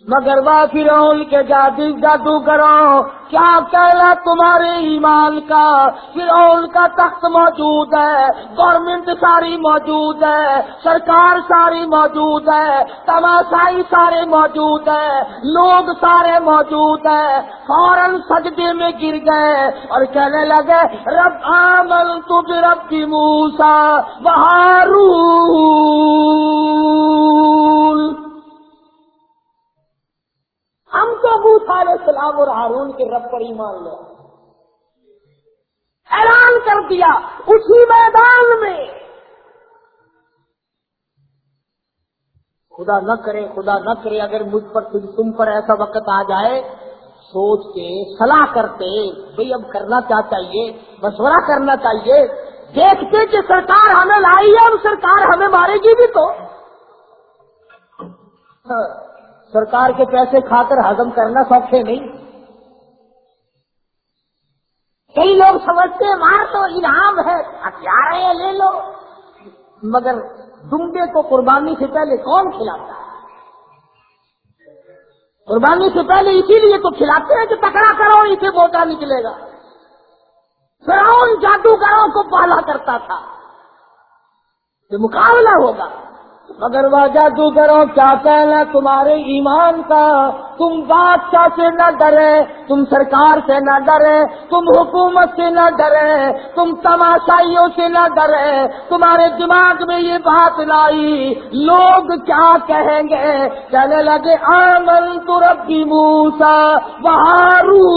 مگر وا فرعون کے جادو جادو کرو۔ کیا کہنا تمہارے ایمان کا؟ فرعون کا تخت موجود ہے گورنمنٹ ساری موجود ہے، سرکار ساری موجود ہے، تماشائی سارے موجود ہے لوگ سارے موجود ہے فوراً سجدے میں گر گئے اور کہنے لگے، رب آمن تم رب کی موسا بہارو ہم تو علیہ السلام اور ہارون کے رب پر ایمان لے اعلان کر دیا۔ اسی میدان میں۔ خدا نہ کرے، خدا نہ کرے، اگر مجھ پر تم پر ایسا وقت آ جائے، سوچ کے صلاح کرتے، بھئی اب کرنا کیا چاہیے؟ مشورہ کرنا چاہیے۔ دیکھتے کہ سرکار ہمیں لائی ہے، اب سرکار ہمیں مارے گی بھی تو۔ ہاں۔ سرکار کے پیسے کھا کر ہزم کرنا سوکھے نہیں۔ کئی لوگ سمجھتے مار تو انعام ہے ہتھیار ہے لے لو۔ مگر دمبے کو قربانی سے پہلے کون کھلاتا ہے؟ قربانی سے پہلے اسی لیے تو کھلاتے ہیں کہ تکڑا کرو، اسے موٹا نکلے گا۔ فرعون جادوگروں کو پالا کرتا تھا یہ مقابلہ ہوگا۔ مگر وہ جادوگروں کیا کہنا تمہارے ایمان کا۔ تم بادشاہ سے نہ ڈرے، تم سرکار سے نہ ڈرے، تم حکومت سے نہ ڈرے، تم تماشائیوں سے نہ ڈرے۔ تمہارے دماغ میں یہ بات لائی۔ لوگ کیا کہیں گے؟ کہنے لگے آمن تربی موسا بہارو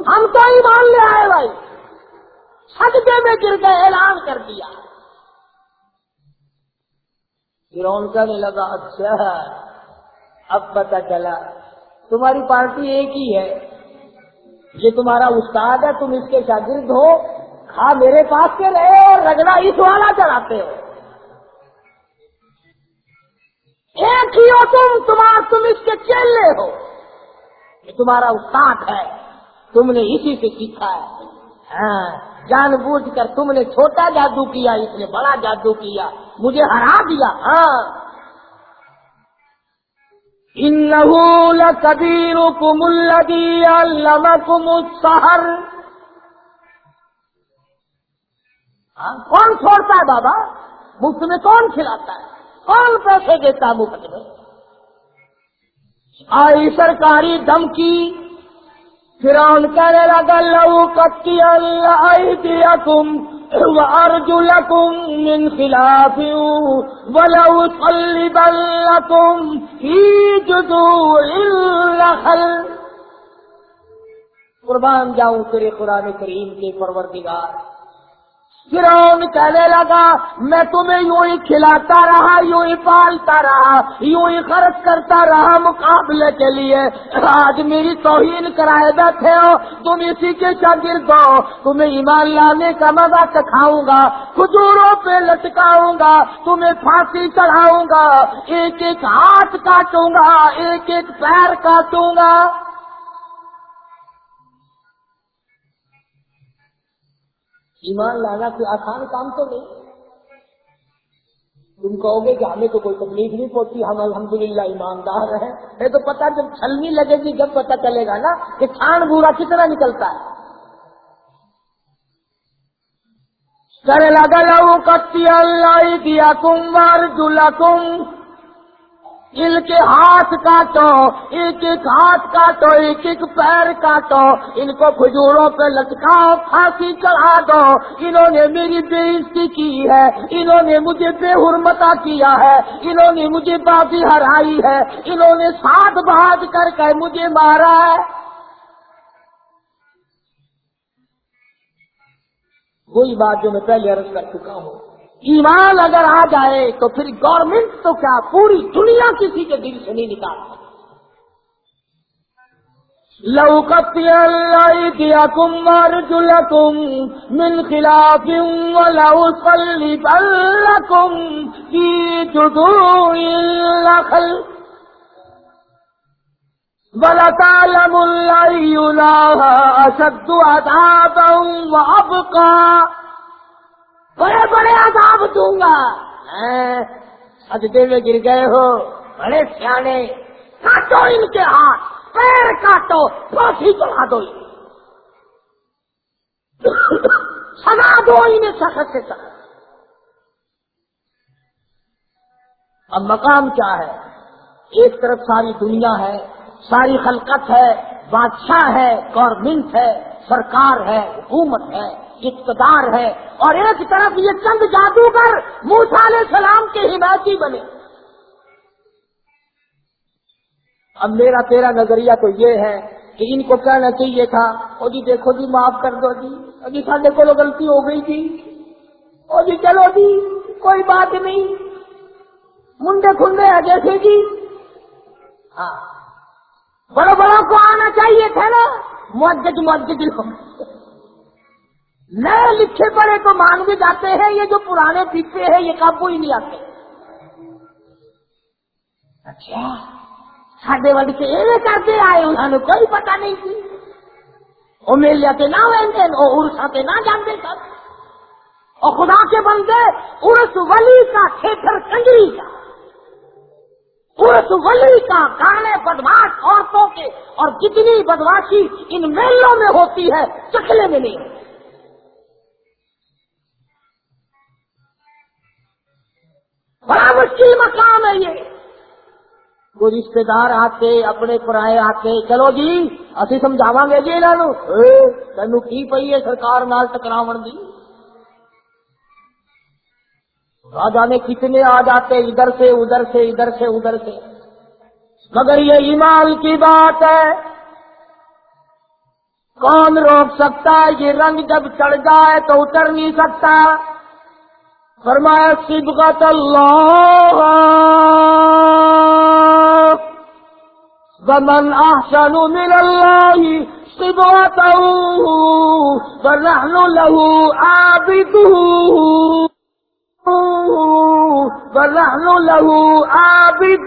ہم تو ایمان لے آئے بھائی۔ سجدے میں گر گئے اعلان کر دیا۔ فرون کہنے لگا اچھا اب پتا چلا، تمہاری پارٹی ایک ہی ہے۔ یہ تمہارا استاد ہے، تم اس کے شاگرد ہو، کھا میرے پاس کے رہے اور رگڑا اس والا چلاتے ہو۔ ایک ہی ہو تم تمہارا تم اس کے چیلے ہو۔ یہ تمہارا استاد ہے، تم نے اسی سے سیکھا ہے۔ ہاں جان بوجھ کر تم نے چھوٹا جادو کیا، اس نے بڑا جادو کیا، مجھے ہرا دیا ہاں۔ کبیر کم کم سہر کون چھوڑتا ہے بابا؟ مفت میں کون کھلاتا ہے؟ کون پیسے دیتا مفت میں؟ آئی سرکاری دھمکی۔ فرعون کہنے لگا لو کتی اللہ ایدیکم وارجلکم من خلاف ولو صلبلکم فی جدوع النخل. قربان جاؤں تیرے قرآن کریم کے پروردگار. فرعون کہنے لگا، میں تمہیں یوں ہی کھلاتا رہا، یوں ہی پالتا رہا، یوں ہی خرچ کرتا رہا مقابلے کے لیے۔ آج میری توہین کرائے بیٹھے ہو، تم اسی کے شاگرد ہو۔ تمہیں ایمان لانے کا مزہ چکھاؤں گا، کھجوروں پہ لٹکاؤں گا، تمہیں پھانسی چڑھاؤں گا، ایک ایک ہاتھ کاٹوں گا، ایک ایک پیر کاٹوں گا۔ ایمان لانا کوئی آسان کام تو نہیں۔ تم کہو گے کہ ہمیں تو کوئی تکلیف نہیں پہنچی، ہم الحمدللہ ایماندار ہیں۔ یہ تو پتا جب چھلنی لگے گی، جب پتا چلے گا نا کہ چھان بورا کتنا نکلتا ہے۔ کرے لگا لو کتی اللہ دیا تم مار ان کے ہاتھ کاٹو، ایک ایک ہاتھ کاٹو، ایک ایک پیر کاٹو، ان کو کھجوروں پہ لٹکاؤ، پھانسی چڑھا دو۔ انہوں نے میری بےزتی کی ہے، انہوں نے مجھے بے حرمتا کیا ہے، انہوں نے مجھے بازی ہرائی ہے، انہوں نے ساتھ بہاد کر کے مجھے مارا ہے۔ وہی بات جو میں پہلے عرض کر چکا ہوں ایمان اگر آ جائے تو پھر گورنمنٹ تو کیا پوری دنیا کسی کے دل سے نہیں نکال سکتی لوکتی اللہ دیا کمار جل کم من خلاف لو کم کی جدول ولتعلم اللہ اشد عذابا وابقا بڑے بڑے عذاب دوں گا۔ سجدے میں گر گئے ہو، بڑے سیانے، کاٹو ان کے ہاتھ، پیر کاٹو، پھانسی چڑھا دو سنا دو انہیں سخت سے سخت۔ اب مقام کیا ہے؟ ایک طرف ساری دنیا ہے، ساری خلقت ہے، بادشاہ ہے، گورنمنٹ ہے، سرکار ہے، حکومت ہے۔ اقتدار ہے اور ایک طرف یہ چند جادوگر موسا علیہ السلام کے حمایتی بنے۔ اب میرا تیرا نظریہ تو یہ ہے کہ ان کو کہنا چاہیے تھا، او جی دیکھو جی معاف کر دو جی۔ او جی سارے کو غلطی ہو گئی تھی او جی چلو جی کوئی بات نہیں۔ منڈے کھنڈے ہے جیسے جی۔ ہاں۔ بڑوں بڑوں کو آنا چاہیے تھا نا۔ مسجد مسجد نئے لکھے پڑے تو مان بھی جاتے ہیں، یہ جو پرانے پیتے ہیں، یہ قابو ہی نہیں آتے؟ اچھا ساڈے وڈ کے ایویں کرتے آئے انہوں نے کوئی پتہ نہیں تھی۔ وہ میلیا کے نہ وہ ارسا کے نہ جانتے سب۔ اور خدا کے بندے ارس ولی کا کھیتر کنجری کا۔ ارس ولی کا گانے بدماش عورتوں کے، اور جتنی بدماشی ان میلوں میں ہوتی ہے، چکلے میں نہیں۔ ہوتی بڑا مشکل مقام ہے یہ۔ کوئی رشتے دار آتے اپنے پرائے آتے چلو جی اسی سمجھاوا گے جی انہوں تینو کی پی ہے سرکار نال ٹکراو دی؟ راجا نے کتنے آ جاتے، ادھر سے ادھر سے ادھر سے ادھر سے۔ مگر یہ ایمان کی بات ہے۔ کون روک سکتا ہے؟ یہ رنگ جب چڑھ جائے تو اتر نہیں سکتا۔ فرمایا صبغت اللہ۔ ومن احسن من اللہ صبغته ونحن له عابدون ونحن له عابدون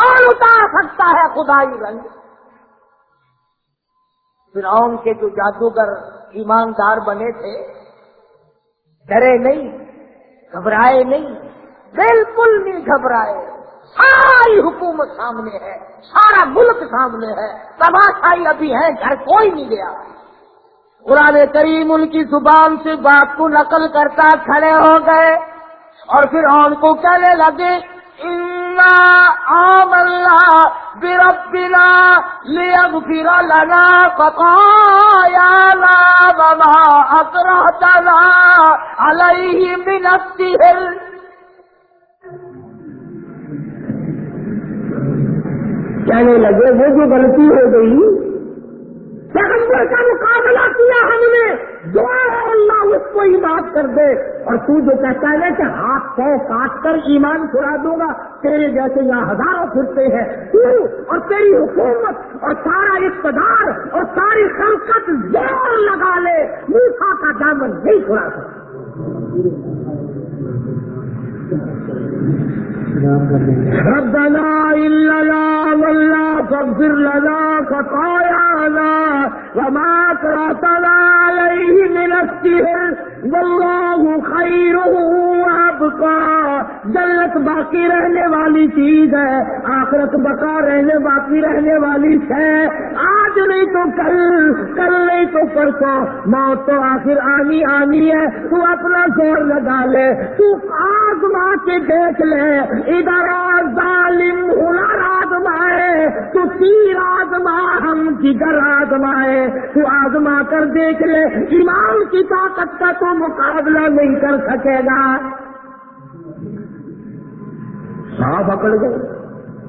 اور اتار سکتا ہے خدائی رنگ۔ فرعون کے جو جادوگر ایماندار بنے تھے، ڈرے نہیں، گھبرائے نہیں، بالکل نہیں گھبرائے۔ ساری حکومت سامنے ہے، سارا ملک سامنے ہے تباشائی ابھی ہے گھر کوئی نہیں گیا۔ قرآن کریم ان کی زبان سے بات کو نقل کرتا کھڑے ہو گئے اور پھر ان کو کہنے لگے آمنا بربنا ليغفر لنا خطايانا وما أكرهتنا عليه من السحر کہنے لگے وہ جو غلطی ہو گئی، پیغمبر کا مقابلہ کیا ہم نے؟ دعا ہے اللہ اس کو ہی بات کر دے اور تو جو کہتا ہے کہ ہاتھ سو کاٹ کر ایمان چھڑا دوں گا، تیرے جیسے یہاں ہزاروں پھرتے ہیں۔ تو اور تیری حکومت اور سارا اقتدار اور ساری خلقت زور لگا لے۔ موسا کا دامن نہیں چھڑا سکتا۔ ربنا إلا ولا فاغفر لنا خطايانا وما كرهتنا عليه من السحر. والله خيره وابقى جنت باقی رہنے والی چیز ہے، آخرت بقا رہنے باقی رہنے والی ہے۔ آج نہیں تو کل کل نہیں تو پرسوں۔ موت تو آخر آنی آنی ہے، تو اپنا زور لگا لے، تو آزما کے دیکھ لے۔ ادھر ظالم ہنر آزمائے تو تیر آزما، ہم جگر آزمائے۔ تو آزما کر دیکھ لے ایمان کی طاقت کا تو مقابلہ نہیں کر سکے گا۔ صاحب اکڑ گئے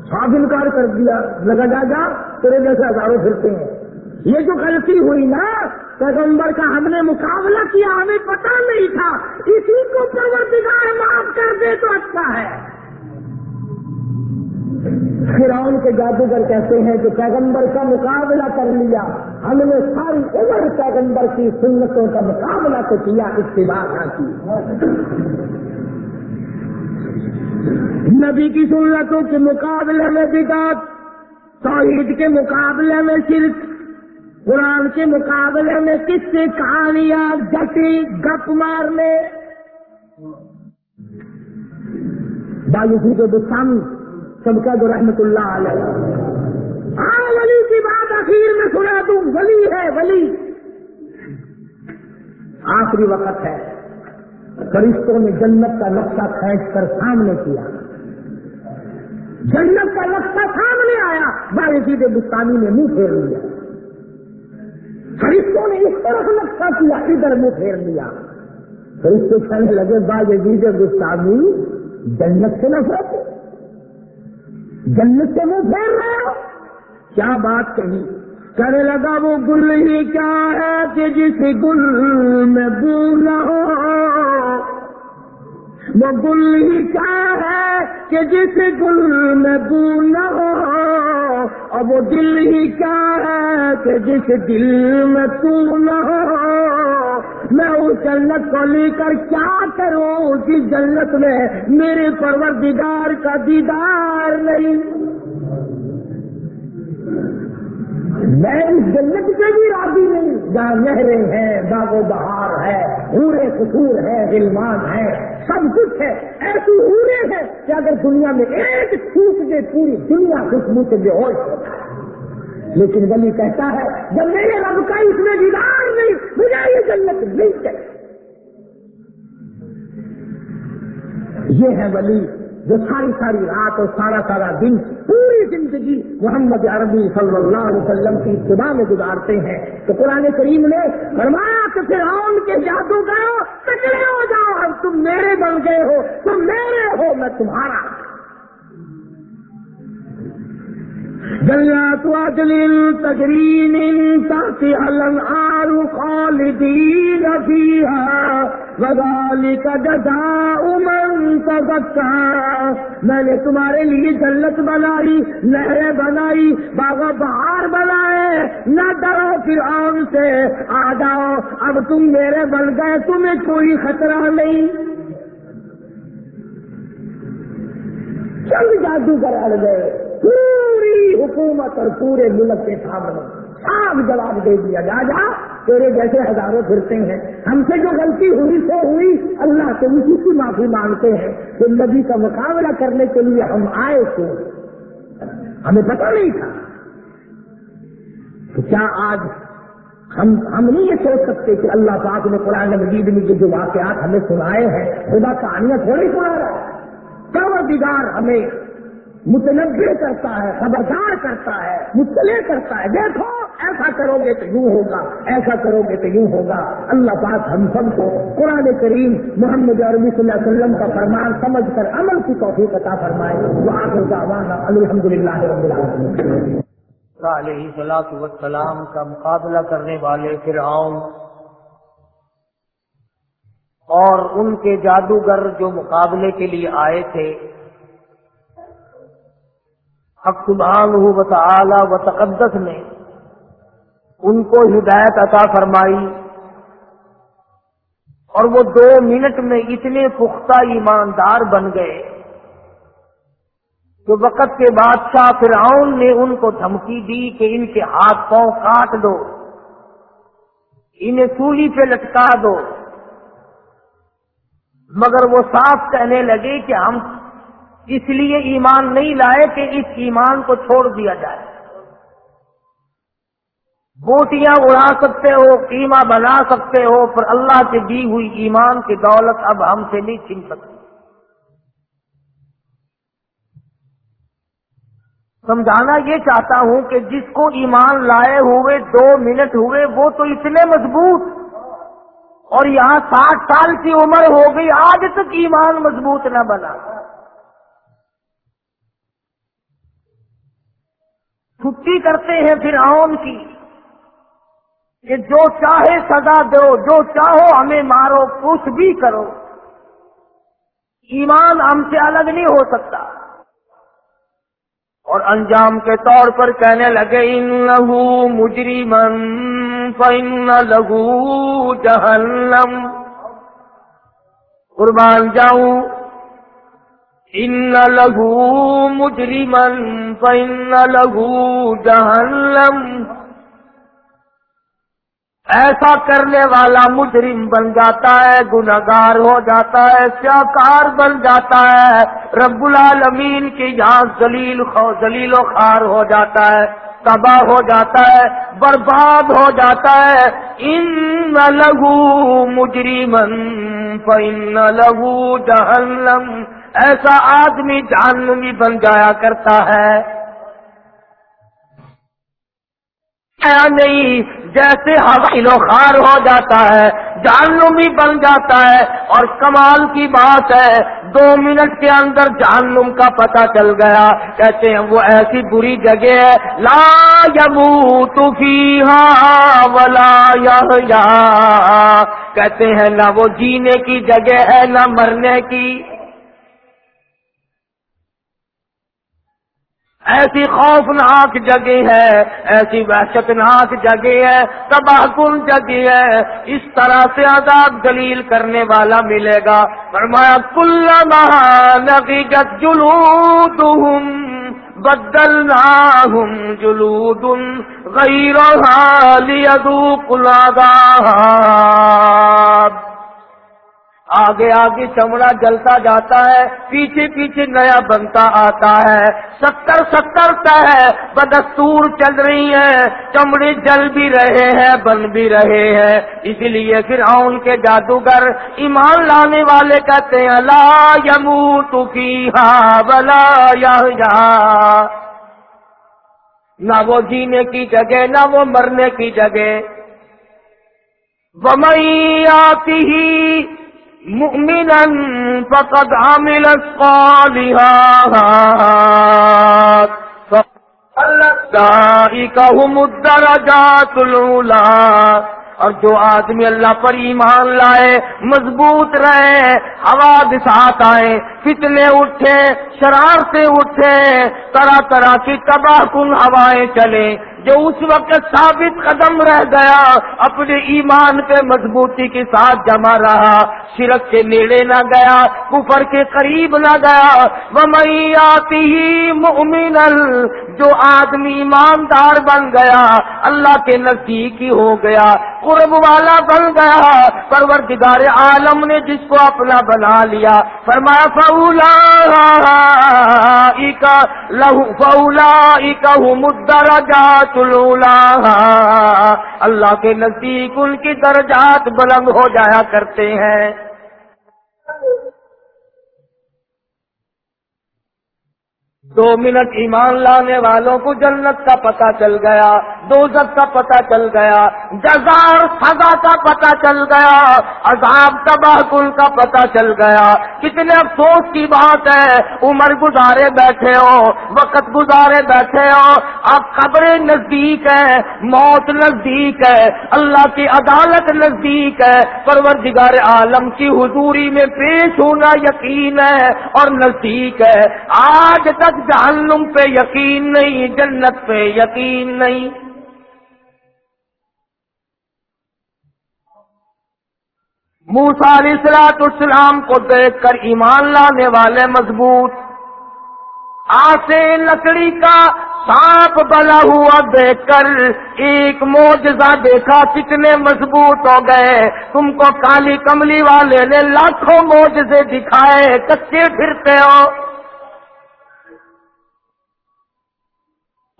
صاف انکار کر دیا۔ لگا، جا جا، تیرے جیسے ہزاروں پھرتے ہیں۔ یہ جو غلطی ہوئی نا، پیغمبر کا ہم نے مقابلہ کیا، ہمیں پتا نہیں تھا۔ اسی کو پروردگار معاف کر دے تو اچھا ہے۔ فرعون کے جادوگر کہتے ہیں کہ پیغمبر کا مقابلہ کر لیا۔ ہم نے ساری عمر پیغمبر کی سنتوں کا مقابلہ تو کیا، اتباع نہ کی۔ نبی کی سنتوں کے مقابلے میں بدعت، توحید کے مقابلے میں شرک، قرآن کے مقابلے میں کس سے کہانیاں جٹی گپ مارنے۔ باجی کے دستانی سب کا جو رحمت اللہ علیہ۔ ہاں ولی کی بات آخر میں سنا دوں۔ ولی ہے، ولی۔ آخری وقت ہے۔ فرشتوں نے جنت کا نقشہ کھینچ کر سامنے کیا۔ جنت کا نقشہ سامنے آیا۔ باعثی کے بستانی نے منہ پھیر لیا۔ فرشتوں نے اس طرح نقشہ کیا، ادھر منہ پھیر لیا۔ فرشتے کہنے لگے باجی کے بستانی جنت سے نفرت۔ جنت سے منہ پھیر رہے ہو کیا بات کہی؟ کرنے لگا وہ گل ہی کیا ہے کہ جس گل میں نہ ہو۔ وہ گل ہی کیا ہے کہ جس گل میں نہ ہو۔ اور وہ دل ہی کیا ہے کہ جس دل میں تو نہ ہو۔ میں اس جنت کو لے کر کیا کروں؟ جس جنت میں میرے پروردگار کا دیدار نہیں۔ میں اس جنت سے بھی راضی نہیں۔ جہاں نہریں ہیں، باغ و بہار ہے پورے قصور ہے علمان ہے سب کچھ ہے۔ ایسی ہورے ہیں کہ اگر دنیا میں ایک چھوٹ دے، پوری دنیا خوشبو سے بے ہوش ہوتا ہے لیکن ولی کہتا ہے، جب میرے رب کا اس میں دیدار نہیں، مجھے یہ جنت مل جائے یہ ہے ولی جو ساری ساری رات اور سارا سارا دن، پوری زندگی محمد عربی صلی اللہ علیہ وسلم کی اتباع میں گزارتے ہیں۔ تو قرآن کریم نے فرمایا کہ پھر آن کے جادو گئے کچرے ہو جاؤ اب تم میرے بن گئے ہو، تم میرے ہو، میں تمہارا جنات عدل تجري من تحتها الأنهار خالدين فيها وذلك جزاء من تزكى میں نے تمہارے لیے جنت بنائی، نہریں بنائی، باغ بہار بنائے۔ نہ ڈرو پھر آن سے۔ آ جاؤ اب تم میرے بن گئے، تمہیں کوئی خطرہ نہیں۔ چند جادوگر اڑ گئے۔ پوری حکومت اور پورے ملک کے سامنے صاف جواب دے دیا۔ جا جا، تیرے جیسے ہزاروں پھرتے ہیں۔ ہم سے جو غلطی ہوئی، سو ہوئی۔ اللہ سے اسی کی معافی مانگتے ہیں۔ کہ نبی کا مقابلہ کرنے کے لیے ہم آئے تھے ہمیں پتہ نہیں تھا۔ تو کیا آج ہم ہم نہیں یہ سوچ سکتے کہ اللہ پاک نے قرآن مجید میں جو واقعات ہمیں سنائے ہیں، خدا کہانیاں تھوڑی سنا رہا ہے۔ کب دیدار ہمیں متنوع کرتا ہے، خبردار کرتا ہے، مطلع کرتا ہے، دیکھو، ایسا کرو گے تو یوں ہوگا، ایسا کرو گے تو یوں ہوگا۔ اللہ پاک ہم سب کو قرآن کریم محمد عربی صلی اللہ علیہ وسلم کا فرمان سمجھ کر عمل کی توفیق عطا فرمائے۔ وہ آخر کا الحمد للہ علیہ صلاح وسلام کا مقابلہ کرنے والے فرعون اور ان کے جادوگر جو مقابلے کے لیے آئے تھے حق سبحانہ و تعالی و تقدس نے ان کو ہدایت عطا فرمائی اور وہ دو منٹ میں اتنے پختہ ایماندار بن گئے کہ وقت کے بادشاہ فرعون نے ان کو دھمکی دی کہ ان کے ہاتھ پاؤں کاٹ دو، انہیں سولی پہ لٹکا دو۔ مگر وہ صاف کہنے لگے کہ ہم اس لیے ایمان نہیں لائے کہ اس ایمان کو چھوڑ دیا جائے۔ بوٹیاں اڑا سکتے ہو، قیمہ بنا سکتے ہو، پر اللہ سے دی ہوئی ایمان کی دولت اب ہم سے نہیں چھن سکتی۔ سمجھانا یہ چاہتا ہوں کہ جس کو ایمان لائے ہوئے دو منٹ ہوئے، وہ تو اتنے مضبوط۔ اور یہاں ساٹھ سال کی عمر ہو گئی، آج تک ایمان مضبوط نہ بنا۔ چھٹی کرتے ہیں پھر آن کی کہ جو چاہے سزا دو، جو چاہو ہمیں مارو، کچھ بھی کرو۔ ایمان ہم سے الگ نہیں ہو سکتا۔ اور انجام کے طور پر کہنے لگے ان لہو مجری من پن لگو جہنم قربان جاؤں ان لگو مجری من پن لگو جہنم ایسا کرنے والا مجرم بن جاتا ہے گناگار ہو جاتا ہے سیاکار بن جاتا ہے۔ رب العالمین کی یہاں دلیل خو و خار ہو جاتا ہے، تباہ ہو جاتا ہے، برباد ہو جاتا ہے۔ ان لگو مجری من پن لگو جہنم ایسا آدمی جہنمی بن جایا کرتا ہے۔ نہیں، جیسے و خار ہو جاتا ہے، جہنمی بن جاتا ہے۔ اور کمال کی بات ہے، دو منٹ کے اندر جہنم کا پتہ چل گیا۔ کہتے ہیں، وہ ایسی بری جگہ ہے۔ لا یموت فیہا ولا یحیا۔ کہتے ہیں، نہ وہ جینے کی جگہ ہے، نہ مرنے کی۔ ایسی خوفناک جگہ ہے، ایسی وحشتناک جگہ ہے تباہ کن جگہ ہے، اس طرح سے عذاب دلیل کرنے والا ملے گا۔ فرمایا کل نقیقت جلود بدل نہ جلود غیر حالی کلا آگے آگے چمڑا جلتا جاتا ہے، پیچھے پیچھے نیا بنتا آتا ہے۔ ستر ستر ہے، بدستور چل رہی ہے۔ چمڑے جل بھی رہے ہیں، بن بھی رہے ہیں۔ اس لیے پھر آن کے جادوگر ایمان لانے والے کہتے ہیں، لا یمو تھی ہاں بلا یا نہ وہ جینے کی جگہ، نہ وہ مرنے کی جگہ۔ ومئی آتی ہی مؤمنا فقد عمل الصالحات. فأولئك هم الدرجات الأولى اور جو آدمی اللہ پر ایمان لائے، مضبوط رہے ہوا آئے فتنے اٹھے، شرارتیں اٹھے، طرح طرح کی تباہ کن ہوائیں چلے جو اس وقت ثابت قدم رہ گیا، اپنے ایمان پہ مضبوطی کے ساتھ جمع رہا۔ شرک کے نیڑے نہ گیا، کفر کے قریب نہ گیا۔ وہ آتی ہی مؤمن جو آدمی ایماندار بن گیا، اللہ کے نزدیک ہی ہو گیا، قرب والا بن گیا۔ پروردگار عالم نے جس کو اپنا بنا لیا، فرمایا فولا لہو فولا مدرا جا چلولا اللہ کے نزدیک ان کی درجات بلند ہو جایا کرتے ہیں۔ دو منٹ ایمان لانے والوں کو جنت کا پتہ چل گیا دوزت کا پتہ چل گیا، جزار، سزا کا پتہ چل گیا، عذاب تباہ کل کا پتہ چل گیا۔ کتنے افسوس کی بات ہے، عمر گزارے بیٹھے ہو، وقت گزارے بیٹھے ہو اب قبریں نزدیک ہے موت نزدیک ہے، اللہ کی عدالت نزدیک ہے، پروردگار عالم کی حضوری میں پیش ہونا یقین ہے اور نزدیک ہے۔ آج تک جہنم پہ یقین نہیں، جنت پہ یقین نہیں۔ موسا علیہ السلاط اسلام کو دیکھ کر ایمان لانے والے مضبوط۔ آسے لکڑی کا سانپ بلا ہوا دیکھ کر ایک موجزہ دیکھا، کتنے مضبوط ہو گئے۔ تم کو کالی کملی والے نے لاکھوں موجزے دکھائے، کچے پھرتے ہو۔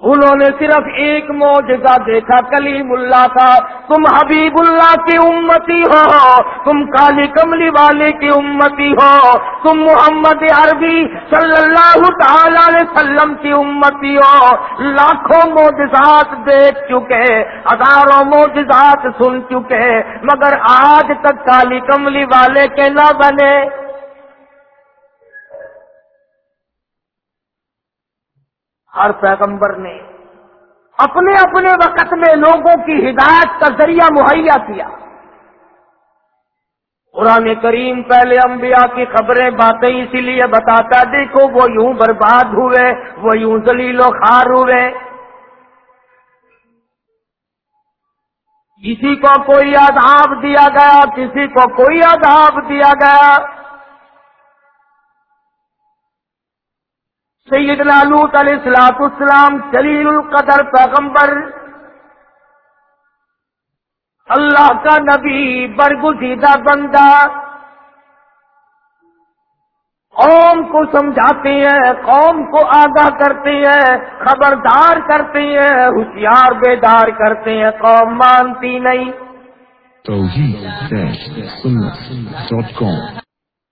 انہوں نے صرف ایک موجزہ دیکھا، کلیم اللہ کا۔ تم حبیب اللہ کی امتی ہو، تم کالی کملی والے کی امتی ہو۔ تم محمد عربی صلی اللہ تعالی علیہ وسلم کی امتی ہو۔ لاکھوں موجزات دیکھ چکے، ہزاروں موجزات سن چکے، مگر آج تک کالی کملی والے کے نہ بنے۔ ہر پیغمبر نے اپنے اپنے وقت میں لوگوں کی ہدایت کا ذریعہ مہیا کیا۔ قرآن کریم پہلے انبیاء کی خبریں باتیں اسی لیے بتاتا دیکھو وہ یوں برباد ہوئے، وہ یوں زلیل و خار ہوئے۔ کسی کو کوئی عذاب دیا گیا، کسی کو کوئی عذاب دیا گیا۔ سیدنا لوت علیہ السلاط اسلام جلیل القدر پیغمبر اللہ کا نبی برگزیدہ بندہ قوم کو سمجھاتے ہیں قوم کو آگاہ کرتے ہیں خبردار کرتے ہیں ہوشیار بیدار کرتے ہیں قوم مانتی نہیں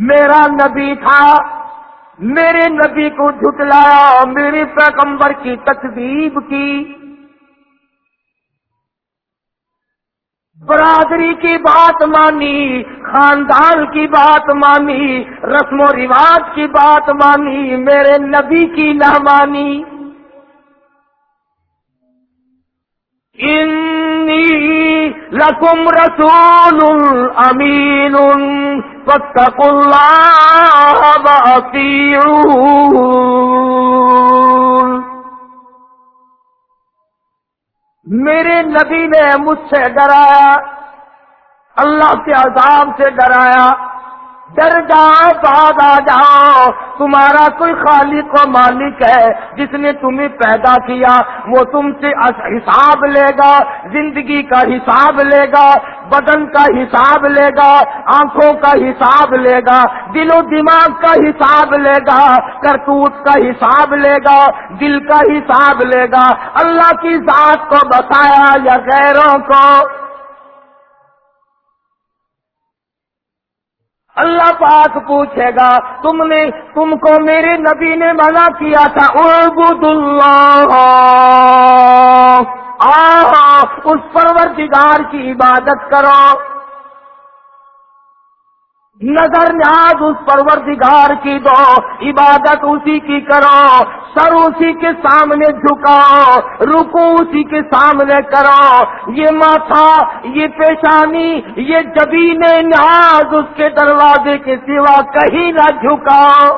میرا نبی تھا، میرے نبی کو جھٹلایا، میرے پیغمبر کی تکذیب کی۔ برادری کی بات مانی، خاندان کی بات مانی، رسم و رواج کی بات مانی، میرے نبی کی نہ مانی۔ انی لکم رسول امین فاتقوا اللہ واطیعون میرے نبی نے مجھ سے ڈرایا، اللہ کے عذاب سے ڈرایا ڈر جاؤ آ جاؤ۔ تمہارا کوئی خالق و مالک ہے، جس نے تمہیں پیدا کیا، وہ تم سے حساب لے گا، زندگی کا حساب لے گا، بدن کا حساب لے گا، آنکھوں کا حساب لے گا، دل و دماغ کا حساب لے گا، کرتوت کا حساب لے گا، دل کا حساب لے گا۔ اللہ کی ذات کو بتایا یا غیروں کو۔ اللہ پاک پوچھے گا، تم نے تم کو میرے نبی نے منع کیا تھا عبد اللہ اس پروردگار کی عبادت کرو۔ نظر نیاز اس پروردگار کی دو، عبادت اسی کی کرو۔ سر اسی کے سامنے جھکاؤ رکو اسی کے سامنے کراؤ یہ ماتھا، یہ پیشانی، یہ جبین نیاز اس کے دروازے کے سوا کہیں نہ جھکاؤ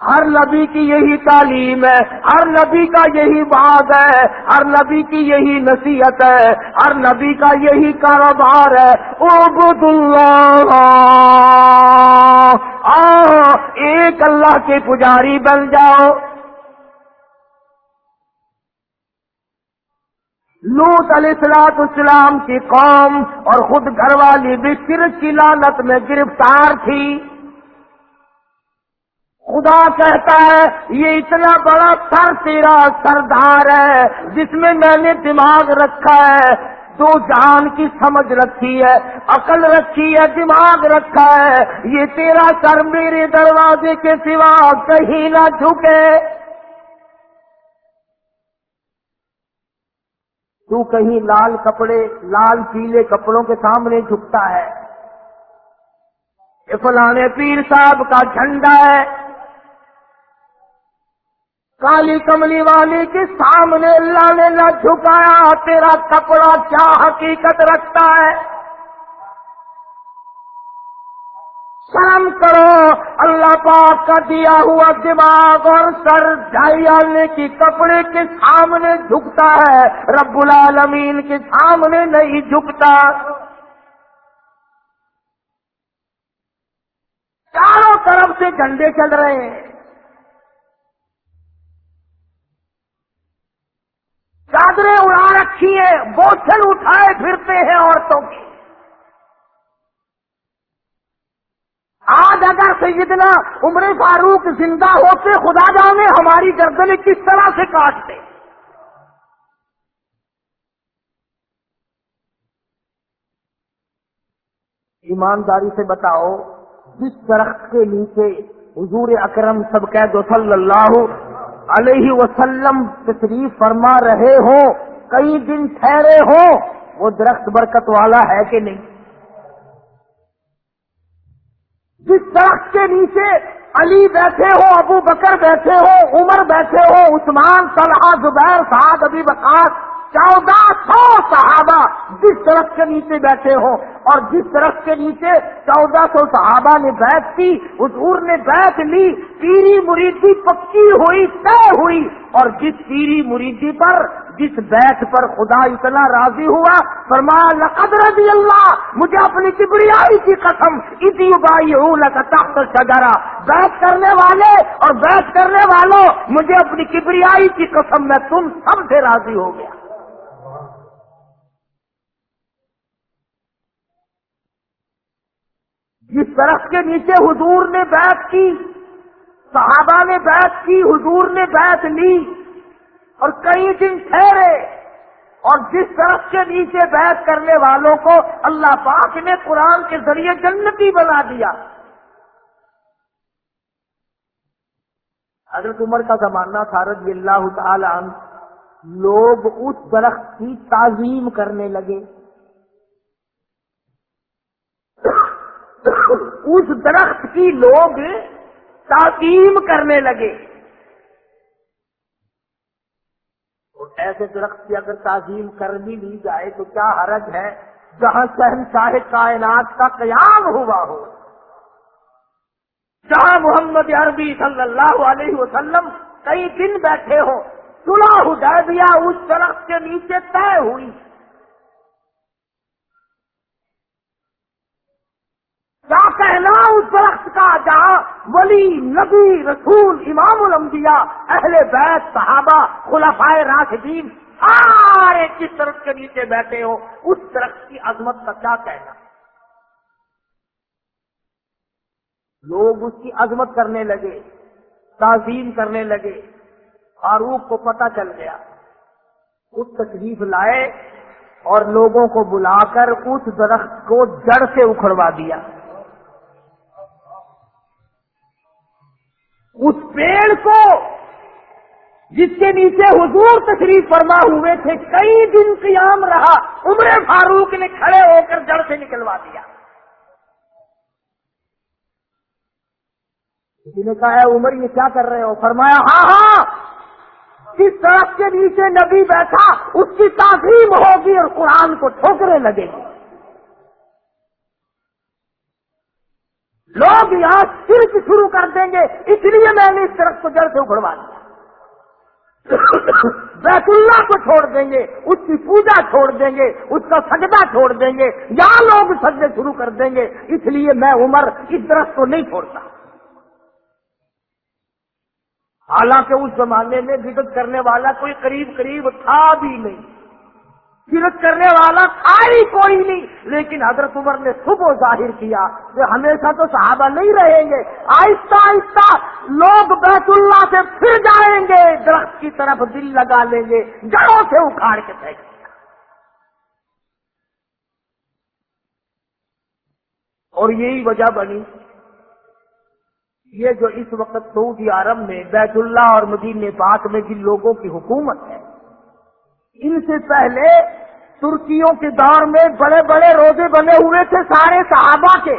ہر نبی کی یہی تعلیم ہے، ہر نبی کا یہی بات ہے، ہر نبی کی یہی نصیحت ہے، ہر نبی کا یہی کاروبار ہے۔ عبد اللہ ایک اللہ کے پجاری بن جاؤ۔ لوت علیہ السلاط اسلام کی قوم اور خود گھر والی بھی صرف کی لانت میں گرفتار تھی۔ خدا کہتا ہے، یہ اتنا بڑا سر تیرا سردار ہے جس میں میں نے دماغ رکھا ہے۔ دو جان کی سمجھ رکھی ہے، عقل رکھی ہے، دماغ رکھا ہے۔ یہ تیرا سر میرے دروازے کے سوا کہیں نہ جھکے۔ تو کہیں لال کپڑے، لال پیلے کپڑوں کے سامنے جھکتا ہے۔ یہ فلانے پیر صاحب کا جھنڈا ہے۔ کالی کملی والی کے سامنے اللہ نے نہ جھکایا، تیرا کپڑا کیا حقیقت رکھتا ہے؟ شرم کرو، اللہ پاک کا دیا ہوا دماغ اور سر جھائی کی کپڑے کے سامنے جھکتا ہے، رب العالمین کے سامنے نہیں جھکتا۔ چاروں طرف سے جھنڈے چل رہے ہیں۔ چادریں اڑا رکھی ہیں بوچھل اٹھائے پھرتے ہیں عورتوں کی۔ آج اگر سیدنا عمر فاروق زندہ ہوتے، خدا جانے ہماری گردنیں کس طرح سے کاٹتے۔ ایمانداری سے بتاؤ، جس درخت کے نیچے حضور اکرم سب قید صلی اللہ علیہ وسلم تشریف فرما رہے ہوں، کئی دن ٹھہرے ہوں، وہ درخت برکت والا ہے کہ نہیں؟ جس درخت کے نیچے علی بیٹھے ہو ابو بکر بیٹھے ہو عمر بیٹھے ہو عثمان صلاح زبیر، سعد ابھی بکاس چودہ سو صحابہ جس درخت کے نیچے بیٹھے ہوں اور جس درخت کے نیچے چودہ سو صحابہ نے بیٹھ کی، حضور نے بیٹھ لی، پیری مریدی پکی ہوئی، طے ہوئی اور جس پیری مریدی پر، جس بیٹھ پر خدا اتنا راضی ہوا فرمایا لقد رضی اللہ، مجھے اپنی کبریائی کی قسم اسی بائی ہوں تخت شجرا بیٹھ کرنے والے اور بیٹھ کرنے والوں، مجھے اپنی کبریائی کی قسم میں تم سب سے راضی ہو گیا۔ جس درخت کے نیچے حضور نے بیعت کی، صحابہ نے بیعت کی، حضور نے بیعت لی، اور کئی دن ٹھہرے، اور جس درخت کے نیچے بیعت کرنے والوں کو اللہ پاک نے قرآن کے ذریعے جنتی بنا دیا۔ حضرت عمر کا زمانہ تھا رضی اللہ تعالی عنہ، لوگ اس درخت کی تعظیم کرنے لگے۔ اس درخت کی لوگ تعظیم کرنے لگے۔ اور ایسے درخت کی اگر تعظیم کر بھی لی جائے تو کیا حرج ہے؟ جہاں شہنشاہ کائنات کا قیام ہوا ہو۔ جہاں محمد عربی صلی اللہ علیہ وسلم کئی دن بیٹھے ہو سنا حدیبیہ اس درخت کے نیچے طے ہوئی۔ کیا کہنا اس درخت کا جہاں ولی، نبی، رسول، امام الانبیاء، اہل بیت، صحابہ، خلفائے راشدین، سارے کس درخت کے نیچے بیٹھے ہو، اس درخت کی عظمت کا کیا کہنا؟ لوگ اس کی عظمت کرنے لگے، تعظیم کرنے لگے، فاروق کو پتہ چل گیا۔ اس تکلیف لائے اور لوگوں کو بلا کر اس درخت کو جڑ سے اکھڑوا دیا۔ اس پیڑ کو جس کے نیچے حضور تشریف فرما ہوئے تھے، کئی دن قیام رہا۔ عمر فاروق نے کھڑے ہو کر جڑ سے نکلوا دیا۔ کسی نے کہا ہے عمر، یہ کیا کر رہے ہو؟ فرمایا ہاں ہاں۔ جس طرف کے نیچے نبی بیٹھا، اس کی تعظیم ہوگی اور قرآن کو ٹھوکرے لگے گی۔ لوگ یہاں صرف شروع کر دیں گے، اس لیے میں نے اس طرف کو جڑ سے اکھڑوا دیا۔ بیت اللہ کو چھوڑ دیں گے، اس کی پوجا چھوڑ دیں گے، اس کا سجدہ چھوڑ دیں گے۔ یہاں لوگ سجدے شروع کر دیں گے، اس لیے میں عمر اس درخت کو نہیں چھوڑتا۔ حالانکہ اس زمانے میں بدت کرنے والا کوئی قریب قریب تھا بھی نہیں۔ سیرت کرنے والا تھا ہی کوئی نہیں۔ لیکن حضرت عمر نے صبح ظاہر کیا کہ ہمیشہ تو صحابہ نہیں رہیں گے۔ آہستہ آہستہ لوگ بیت اللہ سے پھر جائیں گے۔ درخت کی طرف دل لگا لیں گے۔ جڑوں سے اکھاڑ کے پھینک دیا۔ اور یہی وجہ بنی۔ یہ جو اس وقت سعودی عرب میں بیت اللہ اور مدین پاک میں جن لوگوں کی حکومت ہے ان سے پہلے ترکیوں کے دور میں بڑے بڑے روزے بنے ہوئے تھے سارے صحابہ کے۔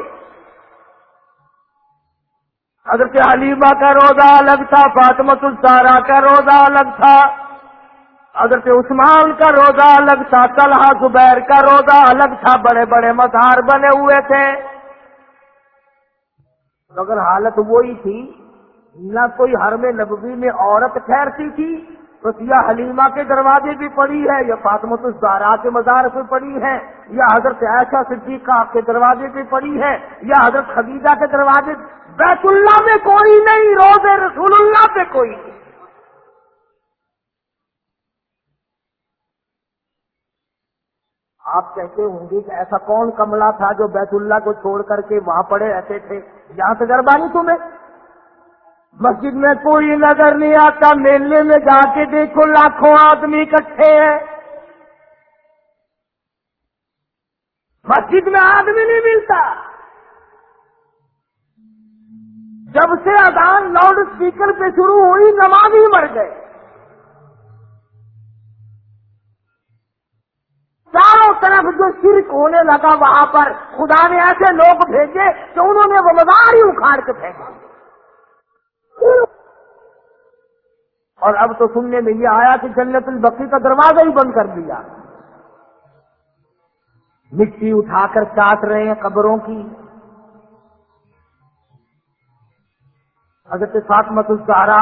حضرت حلیمہ کا روزہ الگ تھا فاطمت السارا کا روزہ الگ تھا، حضرت عثمان کا روزہ الگ تھا، طلحہ زبیر کا روزہ الگ تھا، بڑے بڑے مزار بنے ہوئے تھے۔ اگر حالت وہی تھی، نہ کوئی ہر میں نبوی میں عورت ٹھہرتی تھی تو حلیمہ کے دروازے بھی پڑی ہے، یا فاطمت الزارا کے مزار پہ پڑی ہے، یا حضرت عائشہ صدیقہ کے دروازے پہ پڑی ہے، یا حضرت خدیجہ کے دروازے بیت اللہ میں کوئی نہیں روز رسول اللہ پہ کوئی نہیں۔ آپ کہتے ہوں گے کہ ایسا کون کملا تھا جو بیت اللہ کو چھوڑ کر کے وہاں پڑے رہتے تھے؟ یہاں سے گربانی تمہیں؟ مسجد میں کوئی نظر نہیں آتا، میلے میں جا کے دیکھو لاکھوں آدمی اکٹھے ہیں۔ مسجد میں آدمی نہیں ملتا۔ جب سے اذان لاؤڈ اسپیکر پہ شروع ہوئی، نماز ہی مر گئے۔ چاروں طرف جو شرک ہونے لگا وہاں پر، خدا نے ایسے لوگ بھیجے کہ انہوں نے وہ مزار ہی اکھاڑ کے پھینکا اور اب تو سننے میں یہ آیا کہ جنت البقی کا دروازہ ہی بند کر دیا۔ مٹی اٹھا کر چاٹ رہے ہیں قبروں کی۔ حضرت فاطمت الزہرا،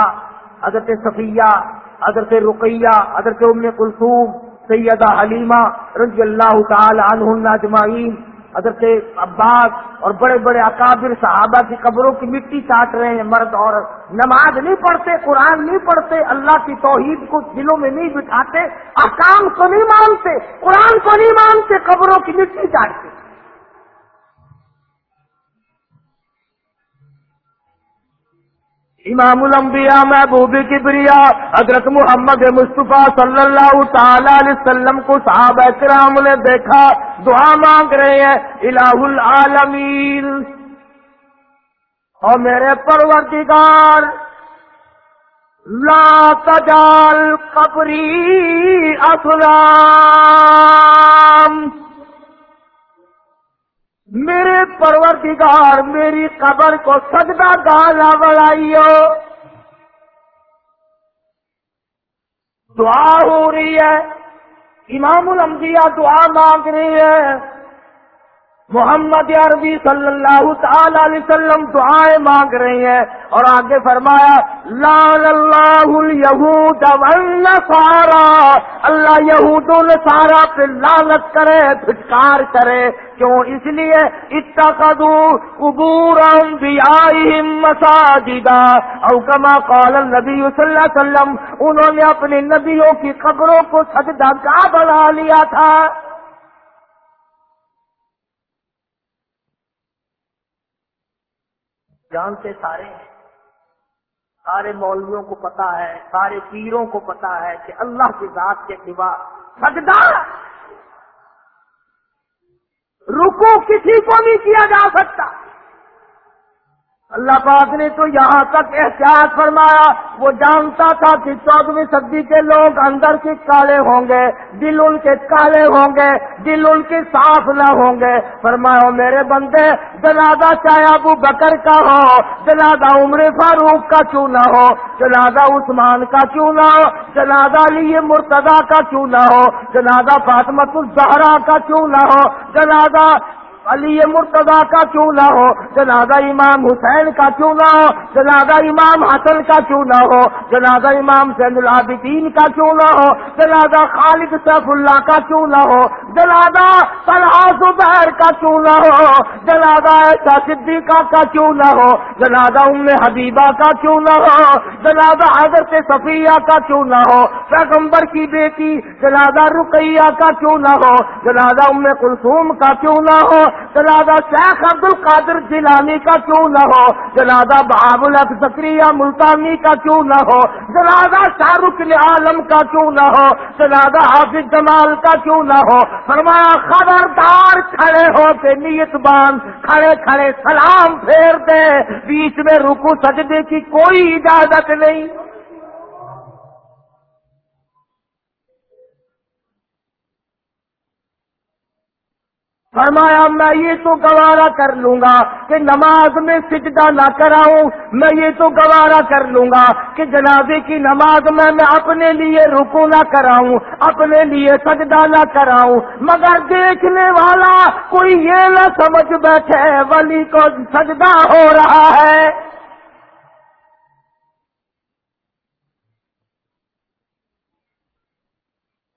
حضرت صفیہ، حضرت رقیہ، حضرت ام کلثوم، سیدہ حلیمہ رضی اللہ تعالی عنہ اجمعین۔ حضرت عباس اور بڑے بڑے اکابر صحابہ کی قبروں کی مٹی چاٹ رہے ہیں، مرد اور نماز نہیں پڑھتے، قرآن نہیں پڑھتے، اللہ کی توحید کو دلوں میں نہیں بٹھاتے، احکام کو نہیں مانتے، قرآن کو نہیں مانتے، قبروں کی مٹی چاٹتے۔ امام الانبیاء محبوب کی حضرت محمد مصطفیٰ صلی اللہ تعالی علیہ وسلم کو صحابہ کرام نے دیکھا، دعا مانگ رہے ہیں الہ العالمین اور میرے پروردگار، لا تجال قبری اسلام میرے پروردگار، میری قبر کو سجدہ گالا بڑھائیو دعا ہو رہی ہے۔ امام الانبیاء دعا مانگ رہی ہے۔ محمد عربی صلی اللہ تعالی علیہ وسلم دعائیں مانگ رہی ہیں اور آگے فرمایا لال اللہ یہود سارا اللہ یہود سارا پہ لالت کرے، پھٹکار کرے، کیوں؟ اس لیے اتخذو قبور انبیائہم مساجدہ او کما قال النبی صلی اللہ علیہ وسلم، انہوں نے اپنے نبیوں کی قبروں کو سجدہ کا بنا لیا تھا۔ جانتے سارے ہیں۔ سارے مولویوں کو پتا ہے، سارے پیروں کو پتا ہے کہ اللہ کی ذات کے سوا سجدہ رکو کسی کو نہیں کیا جا سکتا۔ اللہ پاک نے تو یہاں تک احتیاط فرمایا، وہ جانتا تھا کہ چودہویں صدی کے لوگ اندر کے کالے ہوں گے، دل ان کے کالے ہوں گے، دل ان کے صاف نہ ہوں گے۔ فرمایا، میرے بندے جنازہ چاہے ابو بکر کا ہو جنازہ عمر فاروق کا کیوں نہ ہو جنازہ عثمان کا کیوں نہ ہو جنازہ علی مرتضی کا کیوں نہ ہو جنازہ فاطمت الزہرا کا کیوں نہ ہو جنازہ علی مرتضی کا کیوں نہ ہو جنازہ امام حسین کا کیوں نہ ہو جنازہ امام حسن کا کیوں نہ ہو جنازہ امام سین العابدین کا کیوں نہ ہو جنازہ خالد سیف اللہ کا کیوں نہ ہو جنازہ طلحہ زبیر کا کیوں نہ ہو جنازہ ایسا صدیقہ کا کیوں نہ ہو جنازہ ام حبیبہ کا کیوں نہ ہو جنازہ حضرت صفیہ کا کیوں نہ ہو پیغمبر کی بیٹی جنازہ رقیہ کا کیوں نہ ہو جنازہ ام کلثوم کا کیوں نہ ہو جنازہ شیخ عبد القادر جیلانی کا کیوں نہ ہو؟ جنازہ بہاب الحق زکریہ ملتانی کا کیوں نہ ہو؟ جنازہ شاہ رخ عالم کا کیوں نہ ہو؟ جنازہ حافظ جمال کا کیوں نہ ہو؟ فرمایا، خبردار کھڑے ہو کے نیت باندھ کھڑے کھڑے سلام پھیر دے، بیچ میں رکو سجدے کی کوئی اجازت نہیں۔ فرمایا، میں یہ تو گوارا کر لوں گا کہ نماز میں سجدہ نہ کراؤں، میں یہ تو گوارا کر لوں گا کہ جنازے کی نماز میں میں اپنے لیے رکو نہ کراؤں، اپنے لیے سجدہ نہ کراؤں۔ مگر دیکھنے والا کوئی یہ نہ سمجھ بیٹھے، ولی کو سجدہ ہو رہا ہے۔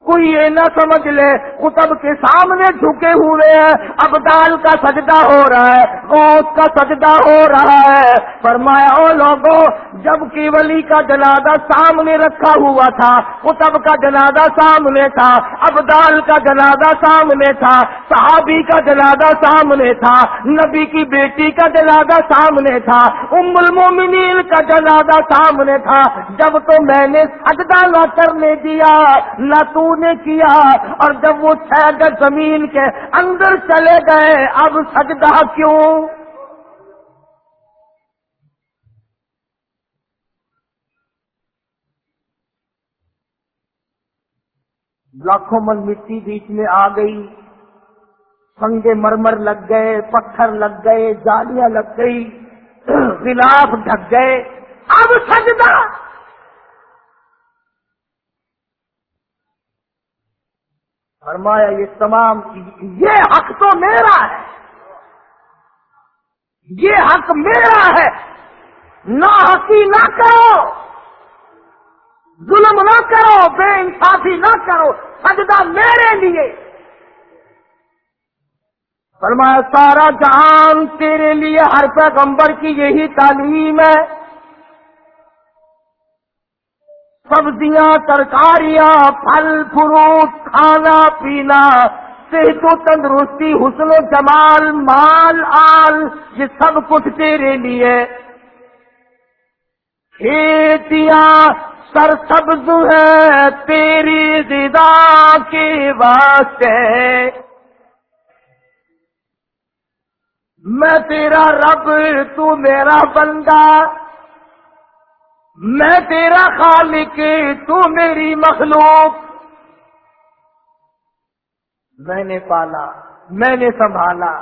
کوئی یہ نہ سمجھ لے کتب کے سامنے جھکے ہوئے ہیں۔ اب دال کا سجدہ ہو رہا ہے گوت کا سجدہ ہو رہا ہے۔ فرمایا، او لوگوں جب کی ولی کا جنازہ سامنے رکھا ہوا تھا کتب کا جنازہ سامنے تھا اب دال کا جنازہ سامنے تھا، صحابی کا جنازہ سامنے تھا، نبی کی بیٹی کا جنازہ سامنے تھا، ام المومنین کا جنازہ سامنے تھا۔ جب تو میں نے سجدہ نہ کرنے دیا، نہ تو نے کیا اور جب وہ چھ گز زمین کے اندر چلے گئے، اب سجدہ کیوں؟ لاکھوں من مٹی بیچ میں آ گئی، سنگے مرمر لگ گئے، پتھر لگ گئے، جالیاں لگ گئی گلاف ڈھک گئے، اب سجدہ! فرمایا، یہ تمام، یہ حق تو میرا ہے۔ یہ حق میرا ہے۔ نہ حقی نہ کرو۔ ظلم نہ کرو، بے انصافی نہ کرو۔ سجدہ میرے لیے۔ فرمایا، سارا جہان تیرے لیے، ہر پیغمبر کی یہی تعلیم ہے۔ سبزیاں، ترکاریاں، پھل، فروٹ، کھانا، پینا، صحت و تندرستی، حسن و جمال، مال، آل، یہ سب کچھ تیرے لیے۔ کھیتیاں سر سبز ہے تیری زدا کے واسطے۔ میں تیرا رب، تو میرا بندہ۔ میں تیرا خالق، تو میری مخلوق. میں نے پالا، میں نے سنبھالا،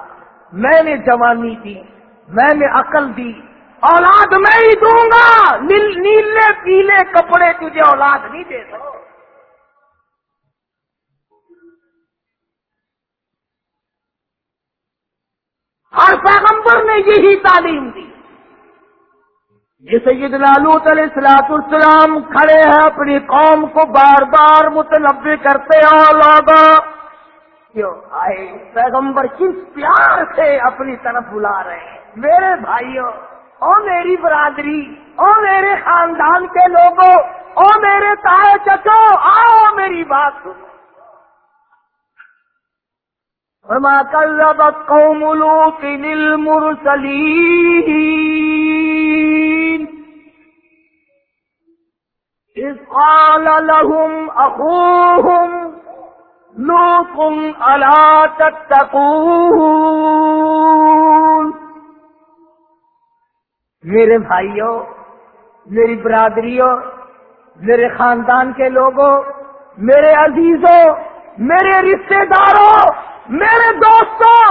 میں نے جوانی دی، میں نے عقل دی. اولاد میں ہی دوں گا. نیلے پیلے کپڑے تجھے اولاد نہیں دے سکتا ہر پیغمبر نے یہی تعلیم دی. یہ سید لالوت علیہ السلاط السلام کھڑے ہیں اپنی قوم کو بار بار متنوع کرتے کیوں؟ آئے، پیغمبر کس پیار سے اپنی طرف بلا رہے ہیں۔ میرے بھائیوں، او میری برادری، او میرے خاندان کے لوگوں، او میرے تائے چچو آؤ میری بات سنو۔ وما كذبت قوم لوط المرسلين إذ قال لهم أخوهم لوط ألا تتقون؟ میرے بھائیوں میری برادریوں میرے خاندان کے لوگوں میرے عزیزوں میرے رشتے داروں میرے دوستوں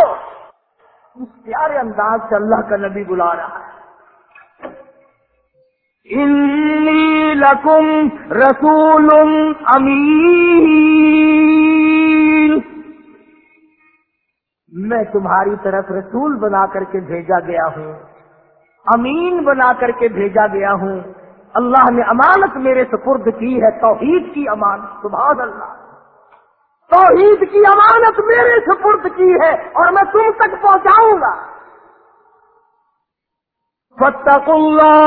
اس پیارے انداز سے اللہ کا نبی بلا رہا ہے۔ انی لکم رسول امین میں تمہاری طرف رسول بنا کر کے بھیجا گیا ہوں، امین بنا کر کے بھیجا گیا ہوں۔ اللہ نے امانت میرے سپرد کی ہے، توحید کی امانت، سبحان اللہ۔ توحید کی امانت میرے سپرد کی ہے اور میں تم تک پہنچاؤں گا۔ فتق اللہ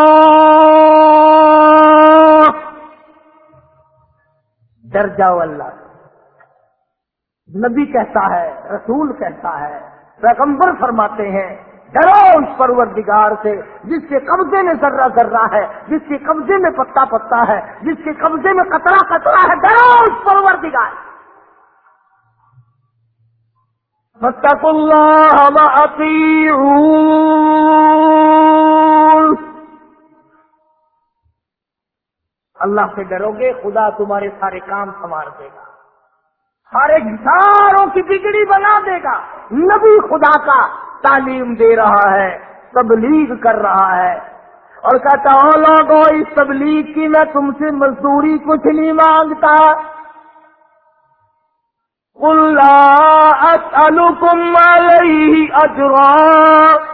ڈر جاؤ اللہ نبی کہتا ہے، رسول کہتا ہے، پیغمبر فرماتے ہیں، ڈرو اس پروردگار سے، جس کے قبضے میں ذرہ ذرہ ہے، جس کے قبضے میں پتا پتا ہے، جس کے قبضے میں کترا کترا ہے، ڈرو اس پروردگار سے۔ فاتقوا الله وأطيعون اللہ سے ڈرو گے، خدا تمہارے سارے کام سنوار دے گا۔ سارے گھساروں کی بگڑی بنا دے گا۔ نبی خدا کا تعلیم دے رہا ہے، تبلیغ کر رہا ہے۔ اور کہتا ہوں، لوگوں، اس تبلیغ کی میں تم سے مزدوری کچھ نہیں مانگتا۔ اجرا۔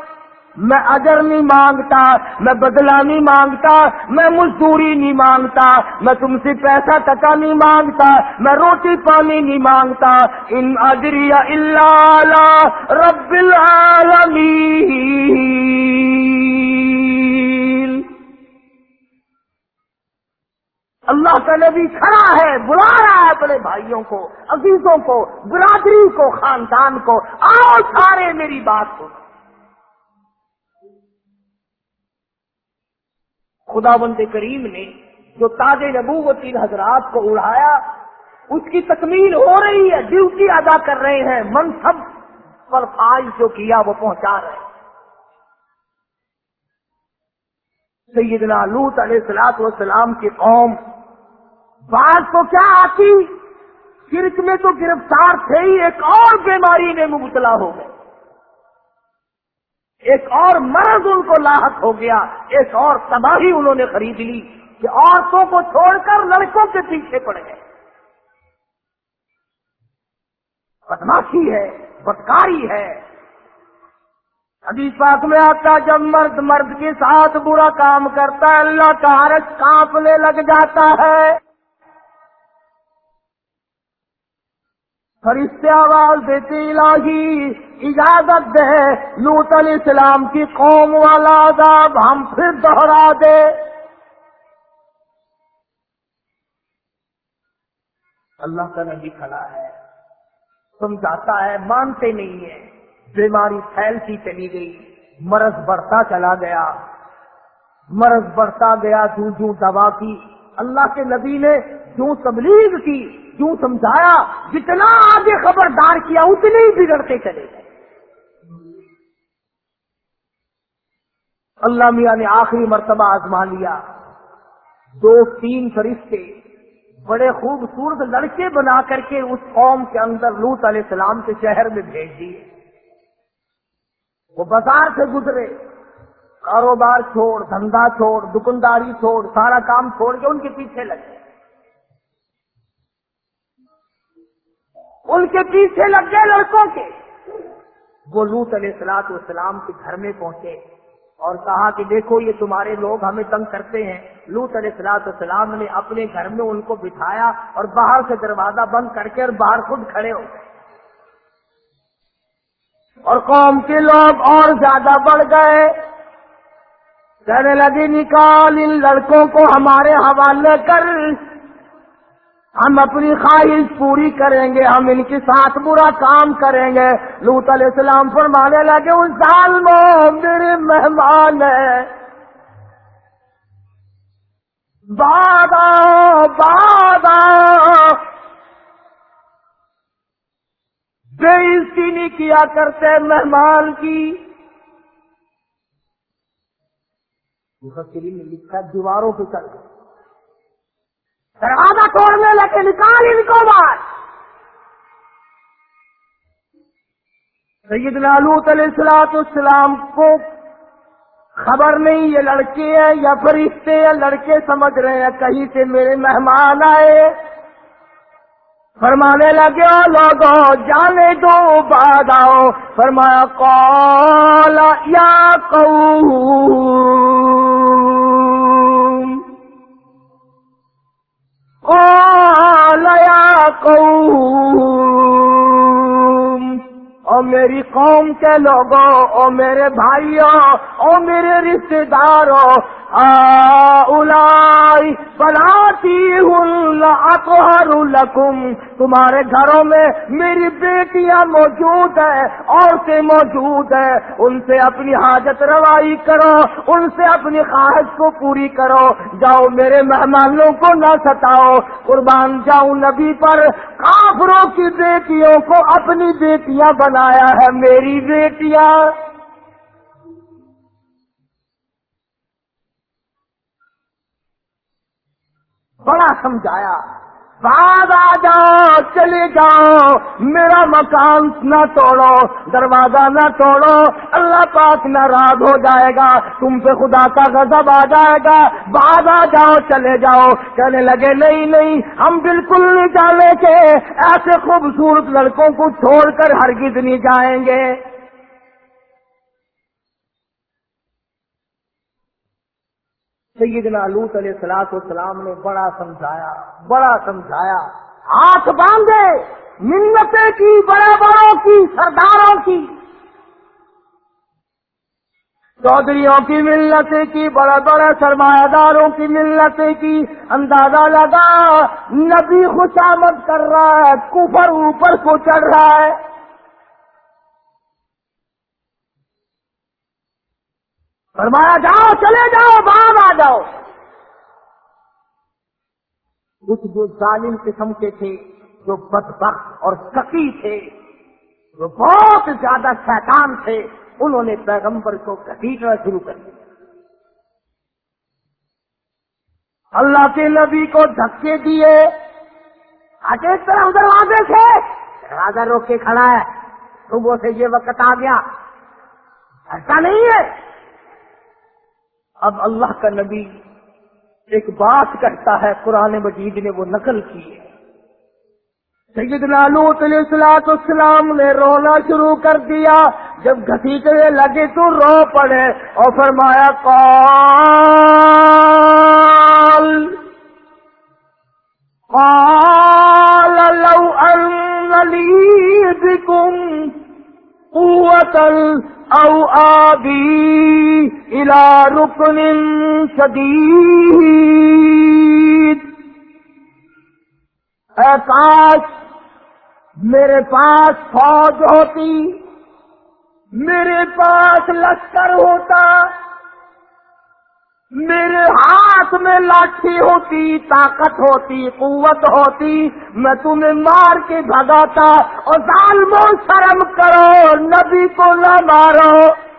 میں اجر نہیں مانگتا، میں بدلہ نہیں مانگتا، میں مزدوری نہیں مانگتا، میں تم سے پیسہ ٹکا نہیں مانگتا، میں روٹی پانی نہیں مانگتا۔ ان اجری اللہ رب العالمین۔ اللہ کا نبی کھڑا ہے، بلا رہا ہے اپنے بھائیوں کو، عزیزوں کو، برادری کو، خاندان کو، آؤ سارے میری بات کو۔ خدا بند کریم نے جو تاج نبو تین حضرات کو اڑایا، اس کی تکمیل ہو رہی ہے ڈیوٹی ادا کر رہے ہیں، منصب پر فائل جو کیا وہ پہنچا رہے ہیں۔ سیدنا لوت علیہ السلاط وسلام کی قوم، بات تو کیا آتی؟ شرک میں تو گرفتار تھے ہی، ایک اور بیماری میں مبتلا ہو گئے۔ ایک اور مرض ان کو لاحق ہو گیا، ایک اور تباہی انہوں نے خرید لی کہ عورتوں کو چھوڑ کر لڑکوں کے پیچھے پڑ گئے۔ بدماشی ہے، بدکاری ہے۔ ابھی پاک میں آتا جب مرد مرد کے ساتھ برا کام کرتا ہے، اللہ کا عرش کانپنے لگ جاتا ہے۔ فرشتے آواز دیتے الہی، اجازت دے لوت علیہ السلام کی قوم والا عذاب ہم پھر دوہرا دے۔ اللہ کا نبی کھڑا ہے۔ سمجھاتا ہے، مانتے نہیں ہے۔ بیماری پھیلتی چلی گئی۔ مرض بڑھتا چلا گیا۔ مرض بڑھتا گیا جوں جوں دوا کی۔ اللہ کے نبی نے جو تبلیغ کی، جو سمجھایا، جتنا آگے خبردار کیا، اتنے ہی بگڑتے چلے گئے۔ اللہ میاں نے آخری مرتبہ آزما لیا۔ دو تین فرشتے، بڑے خوبصورت لڑکے بنا کر کے اس قوم کے اندر لوت علیہ السلام کے شہر میں بھیج دیے۔ وہ بازار سے گزرے۔ کاروبار چھوڑ، دھندا چھوڑ دکانداری چھوڑ، سارا کام چھوڑ کے ان کے پیچھے لگے ان کے پیچھے لگ گئے لڑکوں کے۔ وہ لوت علیہ السلاط والسلام کے گھر میں پہنچے اور کہا کہ دیکھو، یہ تمہارے لوگ ہمیں تنگ کرتے ہیں۔ لوت علیہ السلاط والسلام نے اپنے گھر میں ان کو بٹھایا اور باہر سے دروازہ بند کر کے اور باہر خود کھڑے ہو گئے۔ اور قوم کے لوگ اور زیادہ بڑھ گئے۔ کہنے لگے نکال ان لڑکوں کو ہمارے حوالے کر۔ ہم اپنی خواہش پوری کریں گے، ہم ان کے ساتھ برا کام کریں گے۔ لوت علیہ السلام فرمانے لگے ان سال میرے مہمان ہے۔ بابا بابا۔ بےزتی نہیں کیا کرتے مہمان کی۔ نے لکھا دیواروں پہ چل دروازہ توڑنے لگے نکال ان کو بات۔ سید لالوت علیہ السلاط السلام کو خبر نہیں یہ لڑکے ہیں یا فرشتے یا لڑکے سمجھ رہے ہیں کہیں سے میرے مہمان آئے۔ فرمانے لگے لوگوں جانے دو بعد آؤ فرمایا کال یا کو قال يا قوم، او میری قوم کے لوگوں او میرے بھائیوں او میرے رشتے داروں بلاتی لکم۔ تمہارے گھروں میں میری بیٹیاں موجود ہیں، عورتیں موجود ہیں۔ ان سے اپنی حاجت روائی کرو، ان سے اپنی خواہش کو پوری کرو۔ جاؤ میرے مہمانوں کو نہ ستاؤ۔ قربان جاؤ نبی پر۔ کافروں کی بیٹیوں کو اپنی بیٹیاں بنایا ہے میری بیٹیاں۔ بڑا سمجھایا بعد آ جاؤ، چلے جاؤ، میرا مکان نہ توڑو، دروازہ نہ توڑو، اللہ پاک ناراض ہو جائے گا، تم پہ خدا کا غضب آ جائے گا بعد آ جاؤ، چلے جاؤ۔ کہنے لگے، نہیں نہیں، ہم بالکل نہیں جانے کے ایسے خوبصورت لڑکوں کو چھوڑ کر ہرگز نہیں جائیں گے۔ سیدنا لوت علیہ سلاط والسلام نے بڑا سمجھایا بڑا سمجھایا۔ ہاتھ باندھے، منتیں کی بڑے بڑوں کی، سرداروں کی۔ چودھریوں کی ملتیں کی، بڑے بڑے سرمایہ داروں کی ملتیں کی۔ اندازہ لگا، نبی خوشامد کر رہا ہے، کفر اوپر کو چڑھ رہا ہے۔ فرمایا جاؤ، چلے جاؤ، باہر آ جاؤ۔ کچھ جو ظالم قسم کے تھے، جو بدبخت اور سکی تھے، جو بہت زیادہ شیطان تھے، انہوں نے پیغمبر کو کٹیٹنا شروع کر دیا۔ اللہ کے نبی کو دھکے دیے۔ آگے اس طرح ادھر آگے سے راجا روک کے کھڑا ہے۔ صبح سے یہ وقت آ گیا۔ ایسا نہیں ہے۔ اب اللہ کا نبی ایک بات کہتا ہے، قرآن مجید نے وہ نقل کی ہے۔ سیدنا لوت علیہ السلاط اسلام نے رونا شروع کر دیا۔ جب گھسیٹنے لگے تو رو پڑے۔ اور فرمایا، قال قال لو ان لی بكم قوة او آبی الى رکن شدید اے کاش میرے پاس فوج ہوتی، میرے پاس لشکر ہوتا میرے ہاتھ میں لاٹھی ہوتی، طاقت ہوتی، قوت ہوتی، میں تمہیں مار کے بھگاتا، اور ظالموں شرم کرو، نبی کو نہ مارو۔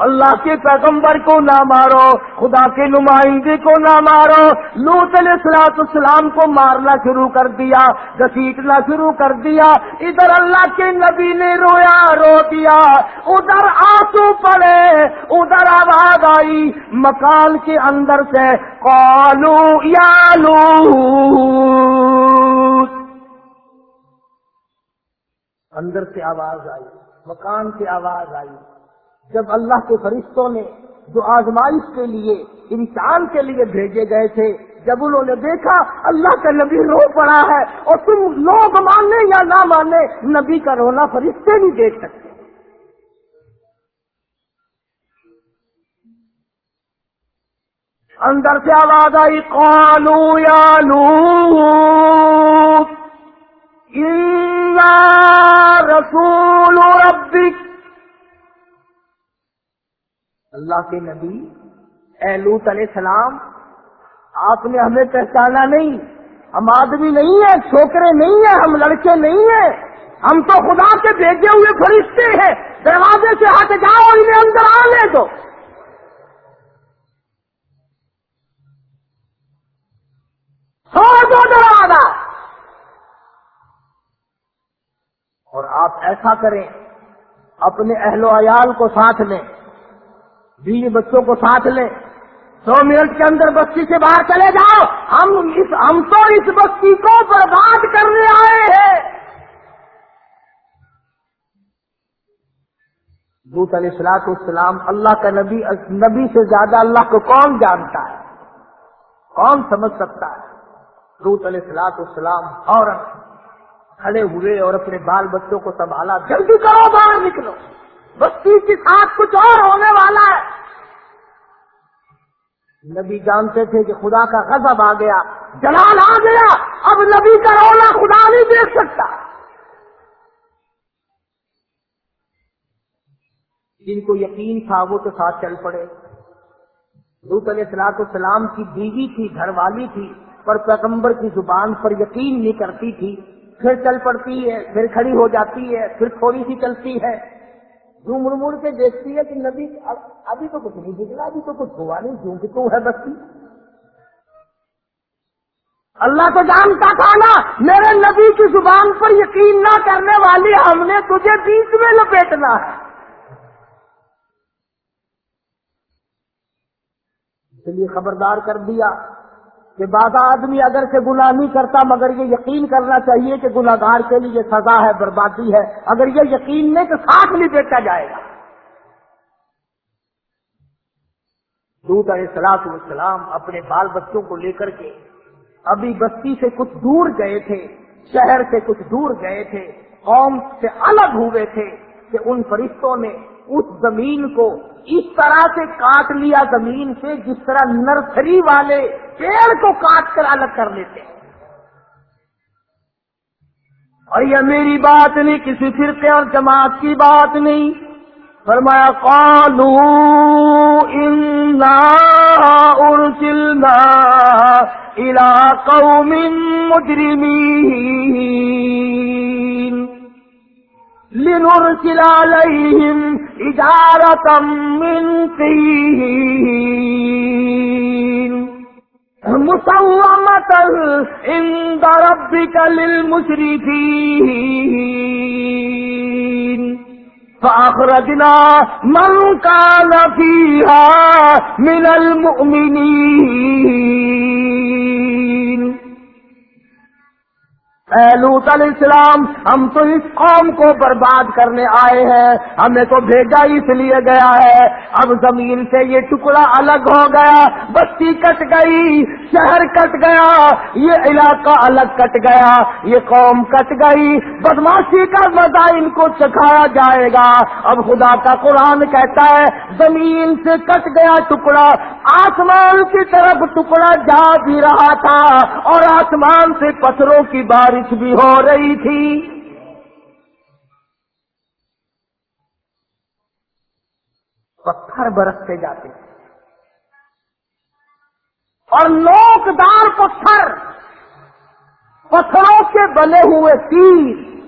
اللہ کے پیغمبر کو نہ مارو، خدا کے نمائندے کو نہ مارو۔ لوت علیہ السلاط اسلام کو مارنا شروع کر دیا گسیٹنا شروع کر دیا۔ ادھر اللہ کے نبی نے رویا، رو دیا۔ ادھر آنسو پڑے، ادھر آواز آئی۔ مکان کے اندر سے کالو یا لو اندر سے آواز آئی، مکان کی آواز آئی۔ جب اللہ کے فرشتوں نے جو آزمائش کے لیے، انسان کے لیے بھیجے گئے تھے، جب انہوں نے دیکھا اللہ کا نبی رو پڑا ہے اور تم لوگ ماننے یا نہ ماننے، نبی کا رونا فرشتے نہیں دیکھ سکتے۔ اندر سے آواز آئی، قالو یا لو رسول ربک اللہ کے نبی، اے لوت علیہ السلام، آپ نے ہمیں پہچانا نہیں۔ ہم آدمی نہیں ہیں، چھوکرے نہیں ہیں، ہم لڑکے نہیں ہیں۔ ہم تو خدا کے بھیجے ہوئے فرشتے ہیں۔ دروازے سے ہٹ جاؤ، انہیں اندر آنے دو۔ دو دروازہ۔ اور آپ ایسا کریں، اپنے اہل و عیال کو ساتھ لیں۔ بیوی بچوں کو ساتھ لیں سو منٹ کے اندر بستی سے باہر چلے جاؤ۔ ہم اس ہم تو اس بستی کو برباد کرنے آئے ہیں۔ دوت علیہ السلاط السلام اللہ کا نبی نبی سے زیادہ اللہ کو کون جانتا ہے؟ کون سمجھ سکتا ہے؟ دوت علیہ السلاط السلام اور کھڑے ہوئے اور اپنے بال بچوں کو سنبھالا۔ جلدی کرو باہر نکلو۔ بستی کے ساتھ کچھ اور ہونے والا ہے۔ نبی جانتے تھے کہ خدا کا غضب آ گیا، جلال آ گیا، اب نبی کا رونا خدا نہیں دیکھ سکتا۔ جن کو یقین تھا وہ تو ساتھ چل پڑے۔ روت علیہ السلاط السلام کی بیوی تھی، گھر والی تھی، پر پیغمبر کی زبان پر یقین نہیں کرتی تھی۔ پھر چل پڑتی ہے، پھر کھڑی ہو جاتی ہے، پھر تھوڑی سی چلتی ہے۔ مڑ مڑ کے دیکھتی ہے کہ نبی ابھی تو کچھ نہیں دکھلا، ابھی تو کچھ ہوا نہیں کیوں کہ تو ہے بستی۔ اللہ تو جانتا تھا نا، میرے نبی کی زبان پر یقین نہ کرنے والی ہم نے تجھے بیچ میں لپیٹنا ہے۔ اس لیے خبردار کر دیا۔ کہ بعض آدمی اگر سے گناہ نہیں کرتا، مگر یہ یقین کرنا چاہیے کہ گناگار کے لیے سزا ہے، بربادی ہے۔ اگر یہ یقین نہیں تو ساتھ نہیں دیکھا جائے گا۔ دودھ علیہ سلاط السلام اپنے بال بچوں کو لے کر کے ابھی بستی سے کچھ دور گئے تھے، شہر سے کچھ دور گئے تھے، قوم سے الگ ہوئے تھے کہ ان فرشتوں نے اس زمین کو اس طرح سے کاٹ لیا زمین سے جس طرح نرسری والے پیڑ کو کاٹ کر الگ کر لیتے اور یہ میری بات نہیں، کسی فرقے اور جماعت کی بات نہیں۔ فرمایا، قالو انا ارسلنا الى قوم مجرمین لنرسل عليهم إجارة من طين. مسومة عند ربك للمسرفين فأخرجنا من كان فيها من المؤمنين. اے لوت علیہ السلام، ہم تو اس قوم کو برباد کرنے آئے ہیں، ہمیں تو بھیجا اس لیے گیا ہے۔ اب زمین سے یہ ٹکڑا الگ ہو گیا، بستی کٹ گئی، شہر کٹ گیا، یہ علاقہ الگ کٹ گیا، یہ قوم کٹ گئی۔ بدماشی کا مزہ ان کو چکھایا جائے گا۔ اب خدا کا قرآن کہتا ہے، زمین سے کٹ گیا ٹکڑا، آسمان کی طرف ٹکڑا جا بھی رہا تھا اور آسمان سے پتھروں کی بارش بارش بھی ہو رہی تھی۔ پتھر برستے جاتے تھے۔ اور لوکدار پتھر پتھروں کے بنے ہوئے تیر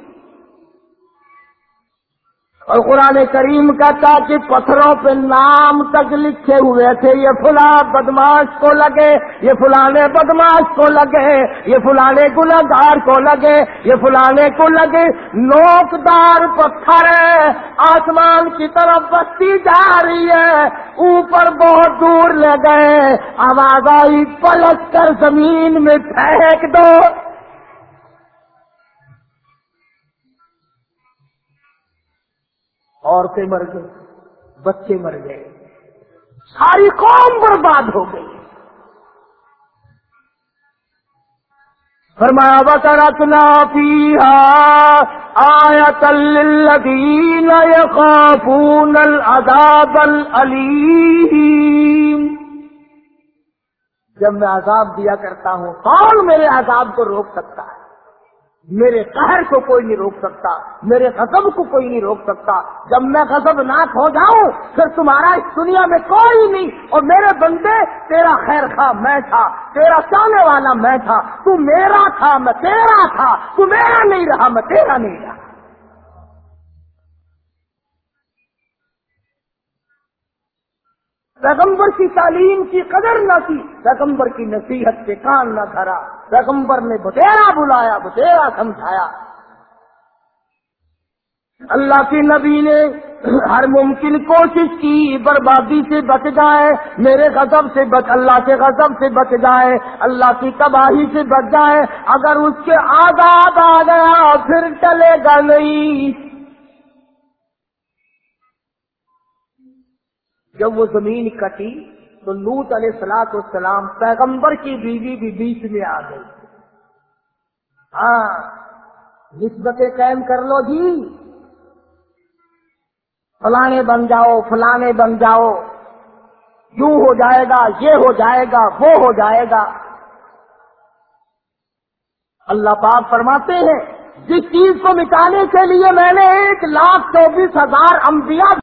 اور قرآن کریم کہتا کہ پتھروں پہ نام تک لکھے ہوئے تھے، یہ فلاں بدماش کو لگے، یہ فلانے بدماش کو لگے، یہ فلانے گناگار کو لگے، یہ فلانے کو لگے۔ نوکدار پتھر ہے آسمان کی طرف بستی جا رہی ہے، اوپر بہت دور لے گئے، آواز آئی پلٹ کر زمین میں پھینک دو۔ عورتیں مر گئی بچے مر گئے۔ ساری قوم برباد ہو گئی۔ فرمایا بکرتنا فیہا آیت للذین یخافون العذاب العلیم جب میں عذاب دیا کرتا ہوں، کون میرے عذاب کو روک سکتا ہے؟ میرے قہر کو کوئی نہیں روک سکتا، میرے غضب کو کوئی نہیں روک سکتا۔ جب میں غضب ناک ہو جاؤں، پھر تمہارا اس دنیا میں کوئی نہیں۔ اور میرے بندے، تیرا خیر خواہ میں تھا، تیرا چاہنے والا میں تھا۔ تو میرا تھا، میں تیرا تھا۔ تو میرا نہیں رہا، میں تیرا نہیں رہا۔ پیغمبر کی تعلیم کی قدر نہ کی، پیغمبر کی نصیحت سے کان نہ دھرا پیغمبر نے بتیرا بلایا، بتیرا سمجھایا۔ اللہ کے نبی نے ہر ممکن کوشش کی، بربادی سے بچ جائے، میرے غضب سے بچ، اللہ کے غضب سے بچ جائے، اللہ کی تباہی سے بچ جائے، اگر اس کے آزاد آ گیا، پھر چلے گا نہیں۔ جب وہ زمین کٹی تو لوت علیہ سلاط والسلام پیغمبر کی بیوی بھی بیچ میں آ گئی۔ ہاں نسبتیں قائم کر لو جی۔ فلانے بن جاؤ، فلانے بن جاؤ۔ یوں ہو جائے گا، یہ ہو جائے گا، وہ ہو جائے گا۔ اللہ پاک فرماتے ہیں، جس چیز کو مٹانے کے لیے میں نے ایک لاکھ چوبیس ہزار انبیاء